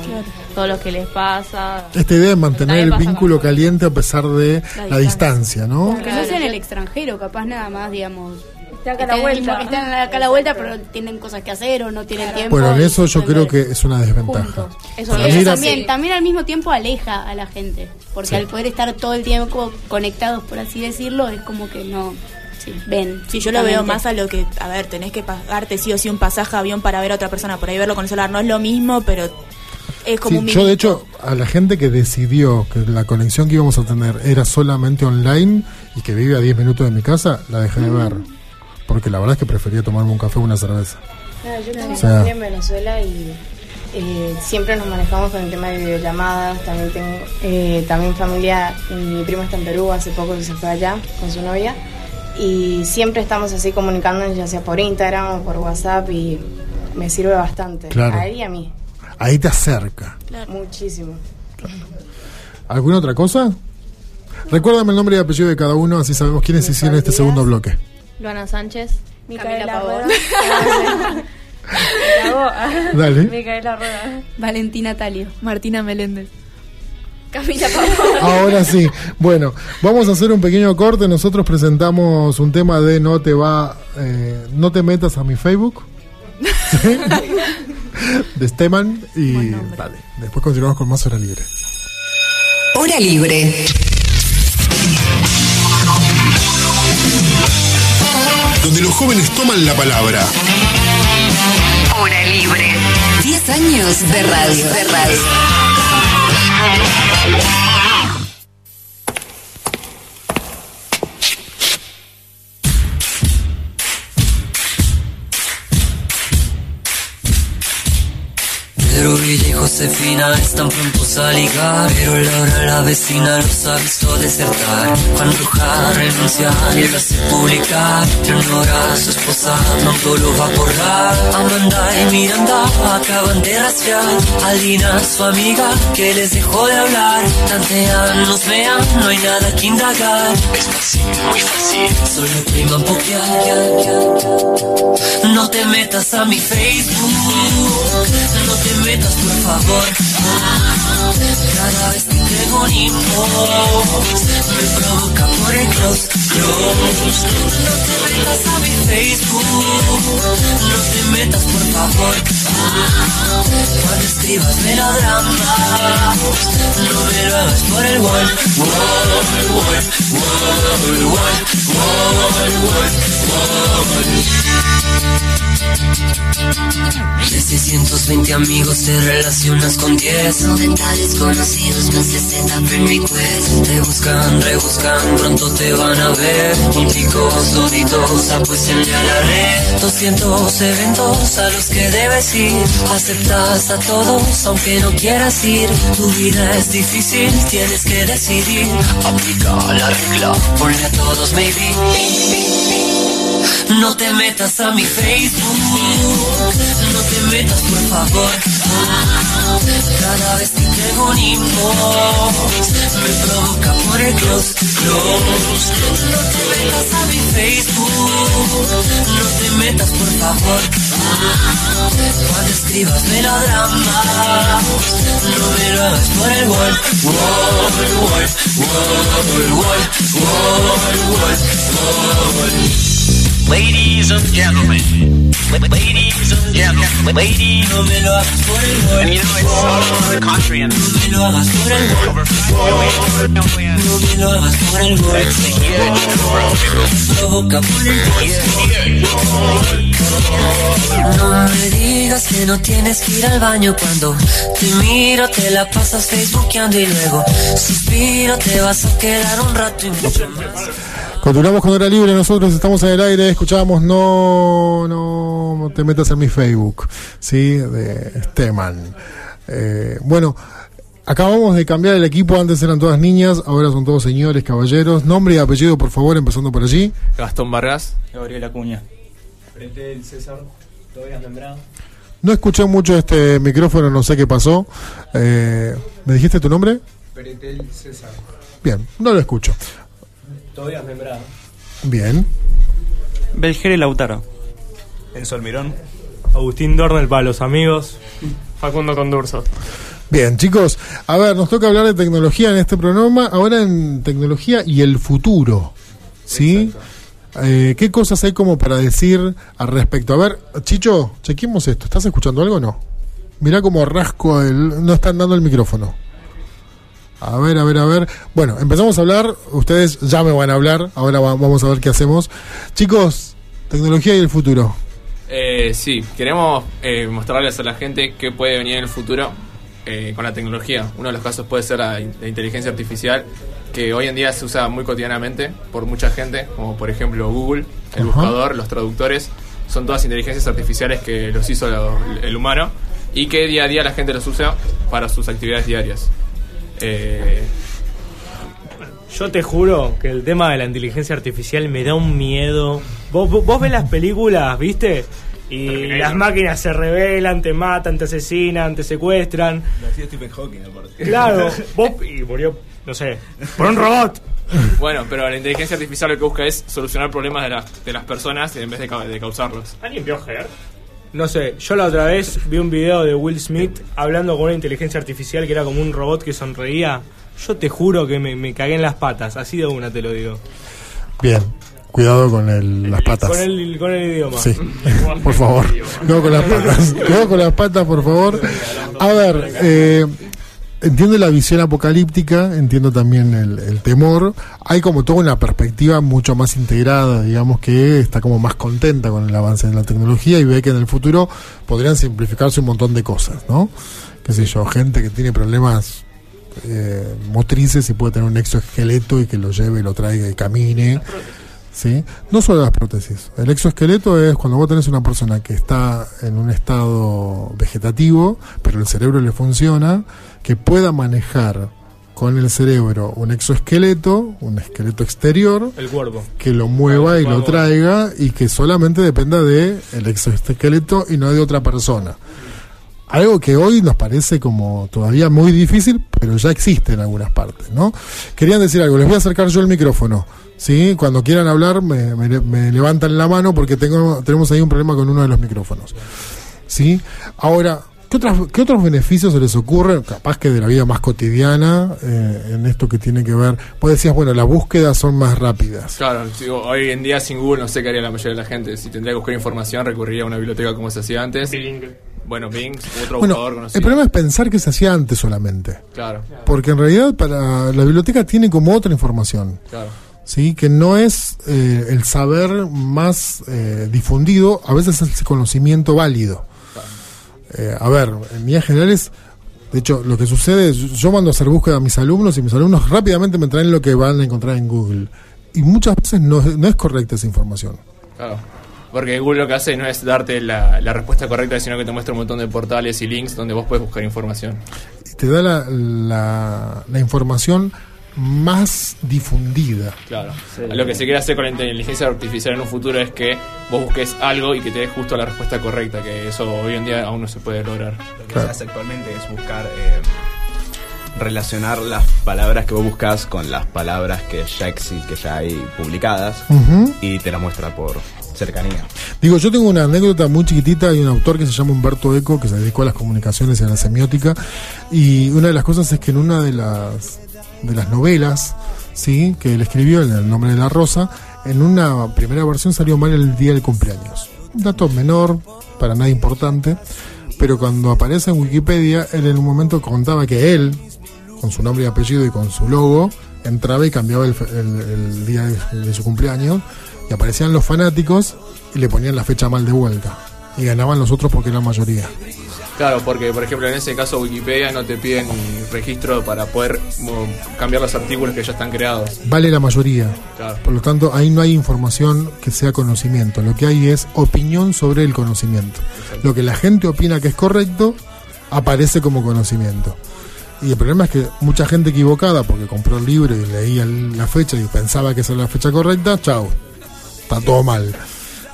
todo lo que les pasa. Esta idea de mantener el vínculo caliente a pesar de la, distancia, ¿no? Aunque no sea en el extranjero, capaz nada más, digamos. Está acá a la están- vuelta. Están acá a la vuelta, pero tienen cosas que hacer o no tienen tiempo. Bueno, en eso yo creo que es una desventaja. Eso también, también al mismo tiempo aleja a la gente, porque Sí. al poder estar todo el tiempo conectados, por así decirlo, es como que no sí, ven. Sí, yo lo veo más a lo que, a ver, tenés que pagarte sí o sí un pasaje a avión para ver a otra persona, por ahí verlo con el celular no es lo mismo, pero es como Sí, un yo de hecho a la gente que decidió que la conexión que íbamos a tener era solamente online y que vive a 10 minutos de mi casa, la dejé de ver. Porque la verdad es que prefería tomarme un café o una cerveza. Claro, yo tengo O sea- en Venezuela y eh, siempre nos manejamos con el tema de videollamadas. También tengo eh, también familia, mi primo está en Perú, hace poco que se fue allá con su novia. Y siempre estamos así comunicándonos, ya sea por Instagram o por WhatsApp, y me sirve bastante. Claro. A él y a mí. Ahí te acerca. Muchísimo. ¿Alguna otra cosa? Recuérdame el nombre y apellido de cada uno, así sabemos quiénes hicieron este segundo bloque. Luana Sánchez, Micaela Pavón. Rueda. Me cagó. Dale. Micaela Rueda. Valentina Talio. Martina Meléndez. Camila Pavón. Ahora sí. Bueno, vamos a hacer un pequeño corte. Nosotros presentamos un tema de no te va, eh, no te metas a mi Facebook. de Steman y vale. Después continuamos con más hora libre. Hora libre. Donde los jóvenes toman la palabra. Hora libre. 10 años de radio. De radio. Pero ella y Josefina están prontos a ligar. Pero Laura, la vecina, los ha visto desertar. Juan Roja renuncia y lo hace publicar. Leonora, su esposa, pronto lo va a borrar. Amanda y Miranda acaban de rastrear. Alina, su amiga, que les dejó de hablar. Tantean, nos vean, no hay nada que indagar. Es fácil, muy fácil. Solo priman pokear. No te metas a mi Facebook. No te metas, por favor. Cada vez que inbox me provoca por el close, close. No te metas a mi Facebook. No te metas, por favor. Cuando escribas melodrama, no me lo hagas por el wall, wall, wall, wall, wall, wall, De 620 amigos te relacionas con 10 Detalles conocidos más 60 friendly quest Te buscan, rebuscan, pronto te van a ver. Múltiples doditos, apuéstenle a la red. 200 eventos a los que debes ir Aceptas a todos aunque no quieras ir. Tu vida es difícil, tienes que decidir. Aplica la regla, ponle a todos maybe no te metas a mi Facebook, no te metas por favor. Cada vez que tengo un inbox, me provoca por el close, close. No te metas a mi Facebook, no te metas por favor. Cuando escribas melodrama, no me lo hagas por el wall, wall, wall, wall, wall, wall, wall, wall. Ladies and gentlemen, ladies and gentlemen, ladies. And you know, it's all over the country and over 5 million. That's No me digas que no tienes que ir al baño cuando te miro, te la pasas facebookeando y luego suspiro, te vas a quedar un rato y mucho más. Continuamos con Hora Libre, nosotros estamos en el aire, escuchamos No, no te metas en mi Facebook, ¿sí? De Steman. Eh, bueno, acabamos de cambiar el equipo, antes eran todas niñas, ahora son todos señores, caballeros. Nombre y apellido, por favor, empezando por allí. Gastón Vargas. Gabriel Acuña. Pretel César, todavía Membrano. No escuché mucho este micrófono, no sé qué pasó. Eh, ¿Me dijiste tu nombre? Pretel César. Bien, no lo escucho. Todavía Membrano. Bien. Belgere Lautaro. Enzo Almirón. Agustín Dornel para los amigos. Facundo Condurso. Bien, chicos, a ver, nos toca hablar de tecnología en este programa, ahora en tecnología y el futuro, ¿sí? Eh, ¿Qué cosas hay como para decir al respecto? A ver, Chicho, chequemos esto, ¿estás escuchando algo o no? Mirá como rasco, el, no están dando el micrófono. A ver, a ver, a ver. Bueno, empezamos a hablar, ustedes ya me van a hablar, ahora va- vamos a ver qué hacemos. Chicos, tecnología y el futuro. Eh, sí, queremos eh, mostrarles a la gente qué puede venir en el futuro eh, con la tecnología. Uno de los casos puede ser la, in- la inteligencia artificial, que hoy en día se usa muy cotidianamente por mucha gente, como por ejemplo Google, el buscador, los traductores. Son todas inteligencias artificiales que los hizo lo- el humano y que día a día la gente los usa para sus actividades diarias. Eh, Yo te juro que el tema de la inteligencia artificial me da un miedo. Vos, vos, vos ves las películas, ¿viste? Y las máquinas se rebelan, te matan, te asesinan, te secuestran. Nació Stephen Hawking, aparte. Claro, vos, y murió, no sé, por un robot. bueno, pero la inteligencia artificial lo que busca es solucionar problemas de, la- de las personas en vez de, de causarlos. ¿Alguien vio Her? No sé, yo la otra vez vi un video de Will Smith hablando con una inteligencia artificial que era como un robot que sonreía. Yo te juro que me, me cagué en las patas, así de una te lo digo. Bien, cuidado con el- las patas. Con el, con el idioma. Sí, por favor. Cuidado con las patas. Cuidado con las patas, por favor. A ver, eh, entiendo la visión apocalíptica, entiendo también el, el temor. Hay como toda una perspectiva mucho más integrada, digamos, que está como más contenta con el avance de la tecnología y ve que en el futuro podrían simplificarse un montón de cosas, ¿no? Qué sé yo, gente que tiene problemas eh, motrices y puede tener un exoesqueleto y que lo lleve, lo traiga y camine. ¿sí? No solo las prótesis. El exoesqueleto es cuando vos tenés una persona que está en un estado vegetativo, pero el cerebro le funciona, que pueda manejar con el cerebro un exoesqueleto, un esqueleto exterior, El cuerpo. que lo mueva y lo traiga y que solamente dependa de el exoesqueleto y no de otra persona. Algo que hoy nos parece como todavía muy difícil, pero ya existe en algunas partes, ¿no? Querían decir algo, les voy a acercar yo el micrófono, ¿sí? Cuando quieran hablar me, me- me levantan la mano porque tengo, tenemos ahí un problema con uno de los micrófonos, ¿sí? Ahora, ¿qué, otras, ¿qué otros beneficios se les ocurren? Capaz que de la vida más cotidiana, eh, en esto que tiene que ver, vos decías, bueno, las búsquedas son más rápidas. Claro, digo, hoy en día sin Google no sé qué haría la mayoría de la gente. Si tendría que buscar información, recurriría a una biblioteca como se hacía antes. Bueno, Bing, otro Bueno, buscador el conocido. problema es pensar que se hacía antes solamente. Claro, Porque en realidad para la biblioteca tiene como otra información. claro. ¿sí? que no es eh, el saber más eh, difundido, a veces es el conocimiento válido. Eh, a ver, en líneas generales, de hecho, lo que sucede es, yo mando a hacer búsqueda a mis alumnos y mis alumnos rápidamente me traen lo que van a encontrar en Google. Y muchas veces no, es- no es correcta esa información. Claro. Porque Google lo que hace no es darte la, la respuesta correcta, sino que te muestra un montón de portales y links donde vos puedes buscar información. Y te da la, la, la información más difundida. Claro. Lo que se quiere hacer con la inteligencia artificial en un futuro es que vos busques algo y que te dé justo la respuesta correcta, que eso hoy en día aún no se puede lograr. Lo que se hace actualmente es buscar eh, relacionar las palabras que vos buscas con las palabras que ya existen, que ya hay publicadas y te la muestra por cercanía. Digo, yo tengo una anécdota muy chiquitita. Hay un autor que se llama Humberto Eco que se dedicó a las comunicaciones y a la semiótica. Y una de las cosas es que en una de las, de las novelas sí que él escribió, en El nombre de la rosa, en una primera versión salió mal el día del cumpleaños. Un dato menor, para nada importante. Pero cuando aparece en Wikipedia, él en un momento contaba que él, con su nombre y apellido y con su logo, entraba y cambiaba el, el- día de, de su cumpleaños y aparecían los fanáticos y le ponían la fecha mal de vuelta. Y ganaban los otros porque eran mayoría. Claro, porque por ejemplo en ese caso Wikipedia no te pide ni registro para poder cambiar los artículos que ya están creados. Vale la mayoría. Claro. Por lo tanto, ahí no hay información que sea conocimiento. Lo que hay es opinión sobre el conocimiento. Lo que la gente opina que es correcto aparece como conocimiento. Y el problema es que mucha gente equivocada, porque compró el libro y leía la fecha y pensaba que esa era la fecha correcta, chao, está todo mal.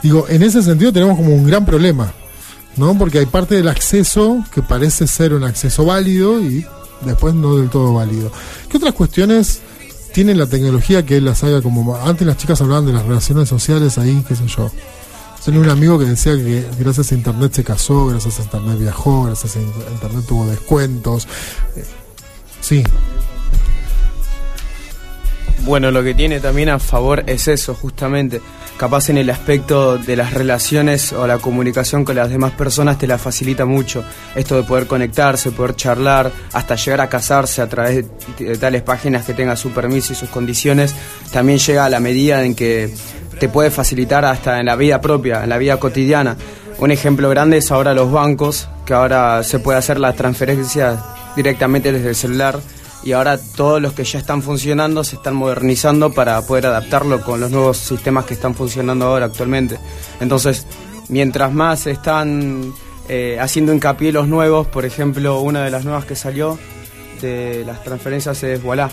Digo, en ese sentido tenemos como un gran problema, ¿no? Porque hay parte del acceso que parece ser un acceso válido y después no del todo válido. ¿Qué otras cuestiones tiene la tecnología que las haga como... Antes las chicas hablaban de las relaciones sociales ahí, qué sé yo. Tenía un amigo que decía que gracias a Internet se casó, gracias a Internet viajó, gracias a Internet tuvo descuentos. Eh, Sí, Bueno, lo que tiene también a favor es eso, justamente. Capaz en el aspecto de las relaciones o la comunicación con las demás personas te la facilita mucho. Esto de poder conectarse, poder charlar, hasta llegar a casarse a través de, tales páginas que tenga su permiso y sus condiciones, también llega a la medida en que te puede facilitar hasta en la vida propia, en la vida cotidiana. Un ejemplo grande es ahora los bancos, que ahora se puede hacer las transferencias directamente desde el celular y ahora todos los que ya están funcionando se están modernizando para poder adaptarlo con los nuevos sistemas que están funcionando ahora actualmente. Entonces, mientras más están eh, haciendo hincapié los nuevos, por ejemplo, una de las nuevas que salió de las transferencias es Voilà.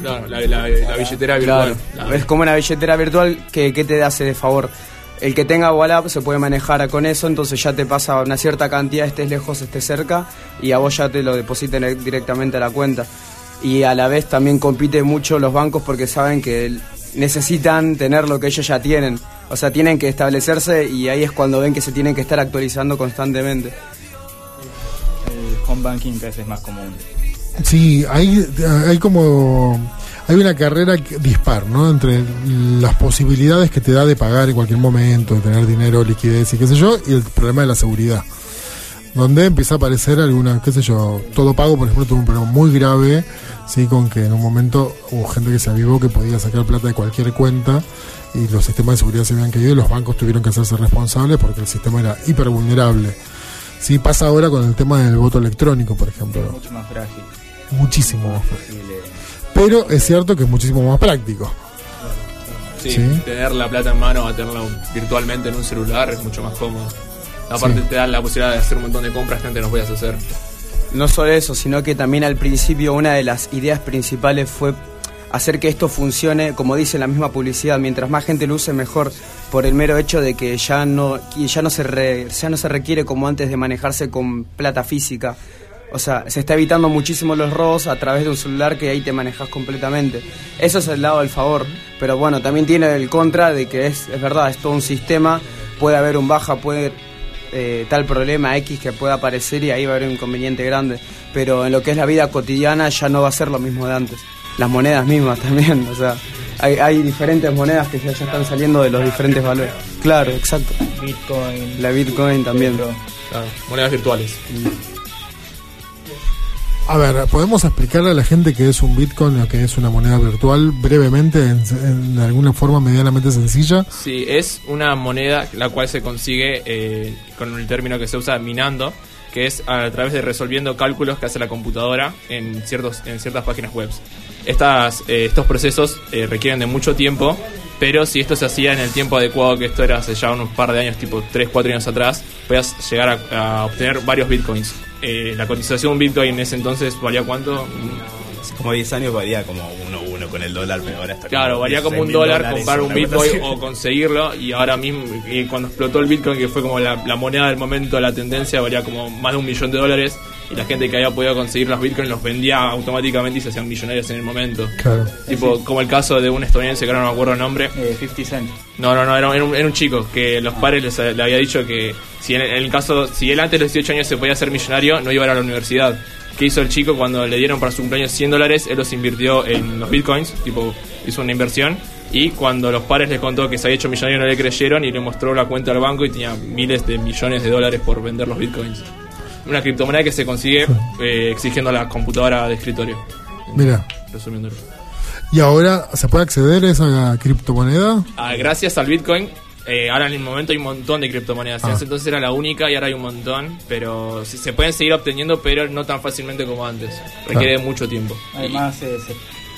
Claro, la, la- la billetera virtual. Claro, es como una billetera virtual que, que te hace de favor. El que tenga Voilà se puede manejar con eso, entonces ya te pasa una cierta cantidad, estés lejos, estés cerca, y a vos ya te lo depositan e- directamente a la cuenta. Y a la vez también compite mucho los bancos porque saben que necesitan tener lo que ellos ya tienen. O sea, tienen que establecerse y ahí es cuando ven que se tienen que estar actualizando constantemente. El home banking cada vez es más común. Sí, hay, hay como. Hay una carrera dispar, ¿no? Entre las posibilidades que te da de pagar en cualquier momento, de tener dinero, liquidez y qué sé yo, y el problema de la seguridad. Donde empieza a aparecer alguna, qué sé yo, todo pago, por ejemplo, tuvo un problema muy grave, sí, con que en un momento hubo gente que se avivó que podía sacar plata de cualquier cuenta y los sistemas de seguridad se habían caído y los bancos tuvieron que hacerse responsables porque el sistema era hiper vulnerable. Sí, pasa ahora con el tema del voto electrónico, por ejemplo. Mucho más frágil. Muchísimo más Posible. Pero es cierto que es muchísimo más práctico. Sí, Sí. tener la plata en mano a tenerla virtualmente en un celular es mucho más cómodo. Aparte Sí. te da la posibilidad de hacer un montón de compras que antes no podías hacer. No solo eso, sino que también al principio una de las ideas principales fue hacer que esto funcione, como dice la misma publicidad, mientras más gente lo use mejor, por el mero hecho de que ya no, y ya no, se, re- ya no se requiere como antes de manejarse con plata física. O sea, se está evitando muchísimo los robos a través de un celular que ahí te manejas completamente. Eso es el lado del favor. Pero bueno, también tiene el contra de que es, es verdad, es todo un sistema, puede haber un baja, puede eh, tal problema X que pueda aparecer y ahí va a haber un inconveniente grande. Pero en lo que es la vida cotidiana ya no va a ser lo mismo de antes. Las monedas mismas también, o sea, hay, hay diferentes monedas que ya, ya están saliendo de los diferentes valores. Claro, exacto. Bitcoin. La Bitcoin también. Claro, monedas virtuales. A ver, ¿podemos explicarle a la gente qué es un Bitcoin o qué es una moneda virtual brevemente, en, alguna forma medianamente sencilla? Sí, es una moneda la cual se consigue eh, con el término que se usa minando, que es a través de resolviendo cálculos que hace la computadora en, ciertos, en ciertas páginas web. Estas, eh, estos procesos eh, requieren de mucho tiempo, pero si esto se hacía en el tiempo adecuado, que esto era hace ya unos par de años, tipo 3, 4 años atrás, podías llegar a, obtener varios bitcoins. Eh, la cotización de un bitcoin en ese entonces valía cuánto? Como 10 años valía como 1-1 con el dólar, pero ahora está Claro, valía como un 16.000 dólar comprar un Bitcoin o conseguirlo y ahora mismo, y cuando explotó el Bitcoin, que fue como la, la moneda del momento, la tendencia, valía como más de un millón de dólares y la gente que había podido conseguir los Bitcoins los vendía automáticamente y se hacían millonarios en el momento. Claro. Tipo, como el caso de un estadounidense que ahora no me acuerdo el nombre. 50 Cent. No, no, no, era, era un, era un chico que los padres les- le había dicho que si en, en el caso, si él antes de los 18 años se podía hacer millonario, no iba a ir a la universidad. ¿Qué hizo el chico cuando le dieron para su cumpleaños 100 dólares? Él los invirtió en los bitcoins, tipo, hizo una inversión. Y cuando los padres les contó que se había hecho millonario, no le creyeron y le mostró la cuenta al banco y tenía miles de millones de dólares por vender los bitcoins. Una criptomoneda que se consigue eh, exigiendo a la computadora de escritorio. Mira. Resumiéndolo. ¿Y ahora se puede acceder a esa criptomoneda? Ah, gracias al Bitcoin, eh, ahora en el momento hay un montón de criptomonedas. En Ah. ese entonces era la única y ahora hay un montón, pero sí, se pueden seguir obteniendo, pero no tan fácilmente como antes. Requiere mucho tiempo. Además es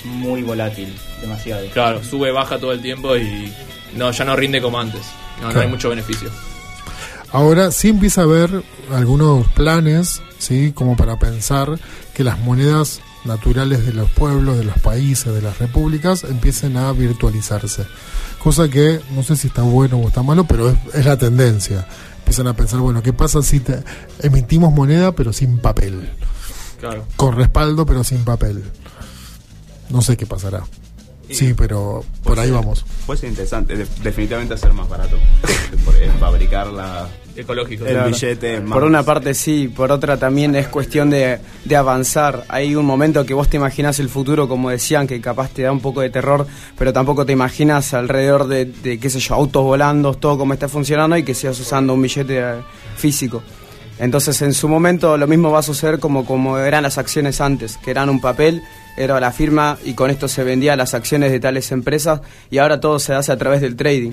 muy volátil, demasiado. Claro, sube, baja todo el tiempo y no ya no rinde como antes. No, no Claro. hay mucho beneficio. Ahora sí empieza a haber algunos planes, ¿sí? Como para pensar que las monedas naturales de los pueblos, de los países, de las repúblicas, empiecen a virtualizarse. Cosa que no sé si está bueno o está malo, pero es, es la tendencia. Empiezan a pensar, bueno, ¿qué pasa si te- emitimos moneda pero sin papel? Claro. Con respaldo pero sin papel. No sé qué pasará. Sí, pero por ahí vamos. Puede ser interesante, de- definitivamente hacer más barato. Por- eh, fabricar la, Ecológico. el Claro. billete más. Por una parte sí, por otra también es cuestión de, de avanzar. Hay un momento que vos te imaginas el futuro, como decían, que capaz te da un poco de terror, pero tampoco te imaginas alrededor de, de, qué sé yo, autos volando, todo como está funcionando y que sigas usando un billete eh, físico. Entonces en su momento lo mismo va a suceder como, como eran las acciones antes, que eran un papel, era la firma y con esto se vendían las acciones de tales empresas y ahora todo se hace a través del trading.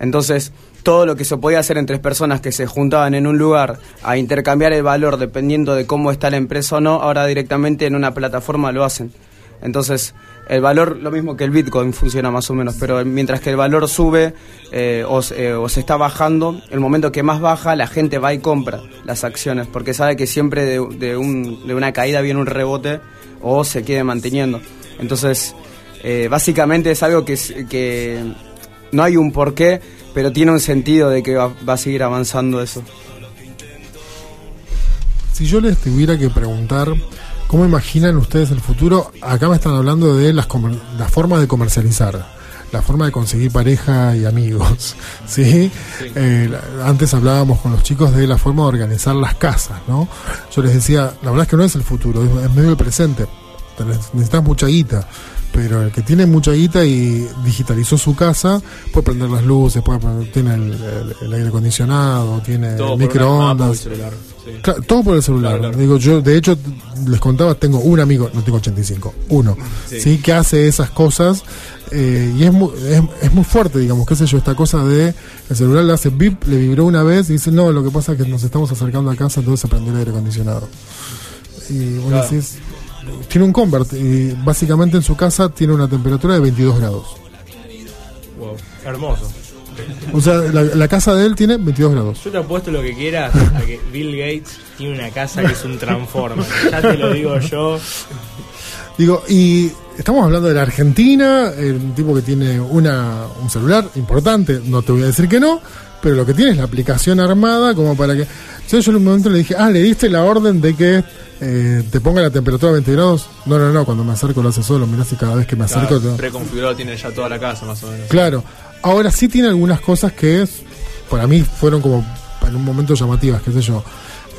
Entonces, todo lo que se podía hacer entre personas que se juntaban en un lugar a intercambiar el valor dependiendo de cómo está la empresa o no, ahora directamente en una plataforma lo hacen. Entonces, el valor, lo mismo que el Bitcoin funciona más o menos, pero mientras que el valor sube eh, o, se- eh, o se está bajando, el momento que más baja, la gente va y compra las acciones, porque sabe que siempre de, de un- de una caída viene un rebote o se quede manteniendo. Entonces, eh, básicamente es algo que, que no hay un porqué, pero tiene un sentido de que va, va a seguir avanzando eso. Si yo les tuviera que preguntar cómo imaginan ustedes el futuro, acá me están hablando de las, las formas de comercializar, la forma de conseguir pareja y amigos, ¿sí? Eh, antes hablábamos con los chicos de la forma de organizar las casas, ¿no? Yo les decía, la verdad es que no es el futuro, es, medio el presente. Necesitas mucha guita, pero el que tiene mucha guita y digitalizó su casa puede prender las luces, puede prender- tiene el, el- el aire acondicionado, tiene Todo por microondas. celular, sí. Claro, todo por el celular. Claro, claro. Digo, yo de hecho les contaba, tengo un amigo, no tengo 85, uno, Sí. sí, que hace esas cosas eh, y es muy, es, es muy fuerte, digamos, qué sé yo, esta cosa de el celular le hace bip, le vibró una vez y dice, no, lo que pasa es que nos estamos acercando a casa, entonces se prendió el aire acondicionado. Y vos Claro. decís, tiene un convert y básicamente en su casa tiene una temperatura de 22 grados. Wow. Hermoso. O sea, la, la casa de él tiene 22 grados. Yo te apuesto lo que quieras a que Bill Gates tiene una casa que es un transformer. Ya te lo digo yo. Digo, y estamos hablando de la Argentina, un tipo que tiene una, un celular importante, no te voy a decir que no, pero lo que tiene es la aplicación armada como para que... Yo en un momento le dije, ah, le diste la orden de que eh, te ponga la temperatura a 20 grados. No, no, no, cuando me acerco lo hace solo, mirá si cada vez que me acerco... Claro, preconfigurado tiene ya toda la casa, más o menos. Claro, ahora sí tiene algunas cosas que es, para mí fueron como en un momento llamativas, qué sé yo.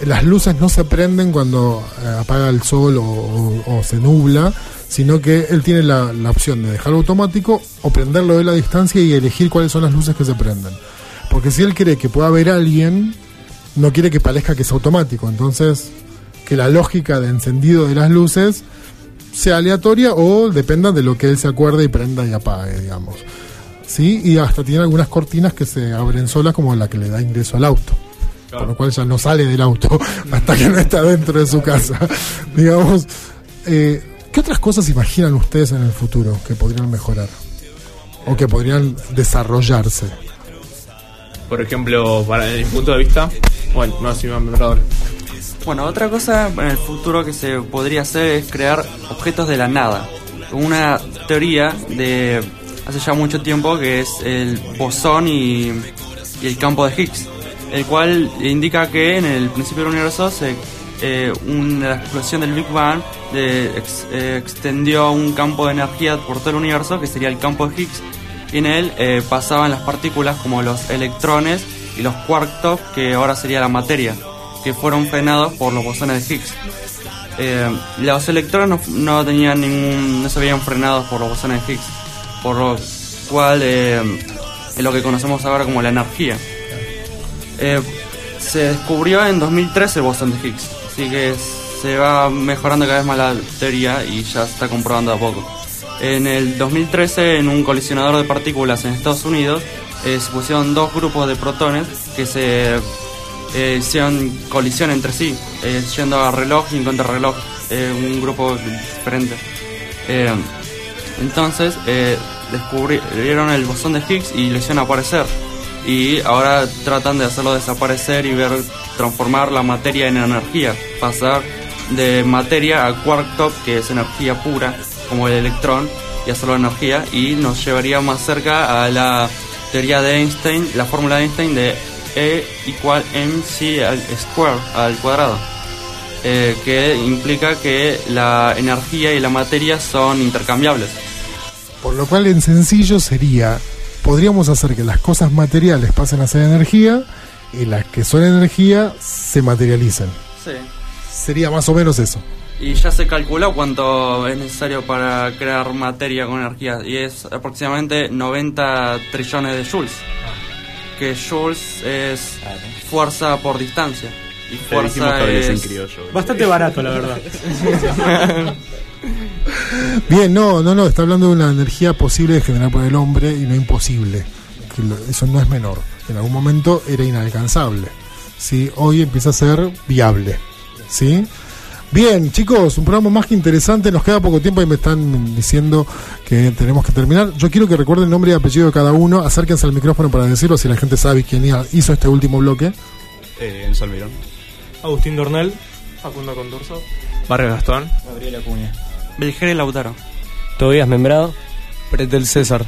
Las luces no se prenden cuando eh, apaga el sol o, se nubla, sino que él tiene la, la opción de dejarlo automático o prenderlo de la distancia y elegir cuáles son las luces que se prenden. Porque si él cree que pueda haber alguien, no quiere que parezca que es automático. Entonces, que la lógica de encendido de las luces sea aleatoria o dependa de lo que él se acuerde y prenda y apague, digamos. ¿Sí? Y hasta tiene algunas cortinas que se abren solas, como la que le da ingreso al auto. Por lo cual ya no sale del auto hasta que no está dentro de su casa. digamos. Eh, ¿Qué otras cosas imaginan ustedes en el futuro que podrían mejorar? O que podrían desarrollarse. Por ejemplo, para mi punto de vista, bueno, no sé si me. Bueno, otra cosa en el futuro que se podría hacer es crear objetos de la nada. Una teoría de hace ya mucho tiempo que es el bosón y, y el campo de Higgs, el cual indica que en el principio del universo se, eh, una, la explosión del Big Bang de- ex- eh, extendió un campo de energía por todo el universo que sería el campo de Higgs y en él eh, pasaban las partículas como los electrones y los quarks que ahora sería la materia que fueron frenados por los bosones de Higgs. Eh, los electrones no, no tenían ningún, no se habían frenados por los bosones de Higgs, por lo cual eh, es lo que conocemos ahora como la energía. Eh, se descubrió en 2013 el bosón de Higgs, así que se va mejorando cada vez más la teoría y ya está comprobando a poco. En el 2013, en un colisionador de partículas en Estados Unidos, eh, se pusieron dos grupos de protones que se eh, hicieron colisión entre sí, eh, yendo a reloj y en contrarreloj, eh, un grupo diferente. Entonces descubrieron el bosón de Higgs y lo hicieron aparecer. Y ahora tratan de hacerlo desaparecer y ver transformar la materia en energía, pasar de materia a quark top, que es energía pura, como el electrón, y hacerlo energía, y nos llevaría más cerca a la teoría de Einstein, la fórmula de Einstein de E igual mc al square, al cuadrado, eh, que implica que la energía y la materia son intercambiables. Por lo cual, en sencillo sería, podríamos hacer que las cosas materiales pasen a ser energía y las que son energía se materialicen. Sí. Sería más o menos eso. Y ya se calculó cuánto es necesario para crear materia con energía, y es aproximadamente 90 trillones de joules. Que joules es fuerza por distancia. Y fuerza en es... criollo. Bastante barato, la verdad. Bien, no, no, no, está hablando de una energía posible de generar por el hombre y no imposible. Que lo- eso no es menor. En algún momento era inalcanzable. ¿sí? Hoy empieza a ser viable. ¿sí? Bien, chicos, un programa más que interesante. Nos queda poco tiempo y me están diciendo que tenemos que terminar. Yo quiero que recuerden el nombre y apellido de cada uno. Acérquense al micrófono para decirlo si la gente sabe quién hizo este último bloque. Eh, en Solverón. Agustín Dornel, Facundo Condorso. Barrio Gastón. Gabriel Acuña. Belgere Lautaro. Tobías Membrado. Pretel César.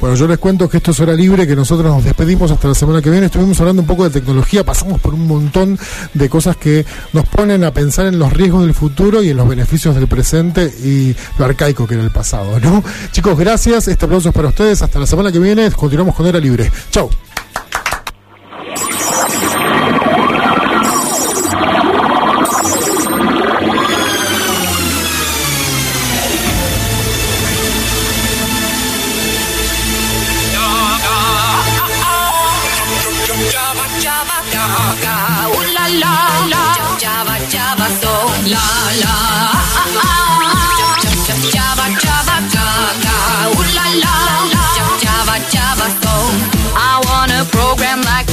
Bueno, yo les cuento que esto es hora libre, que nosotros nos despedimos hasta la semana que viene. Estuvimos hablando un poco de tecnología, pasamos por un montón de cosas que nos ponen a pensar en los riesgos del futuro y en los beneficios del presente y lo arcaico que era el pasado, ¿no? Chicos, gracias. Este aplauso es para ustedes. Hasta la semana que viene. Continuamos con hora libre. Chau.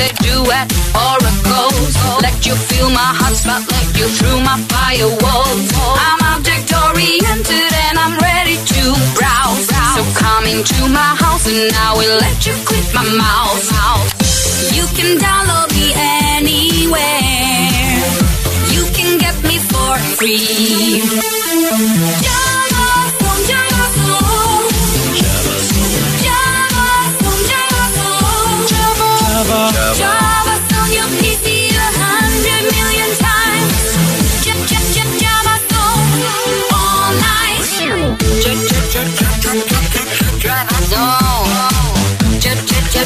Like they do at Oracle. Let you feel my hotspot, let you through my firewalls. I'm object oriented and I'm ready to browse. So coming into my house and I will let you click my mouse. You can download me anywhere. You can get me for free.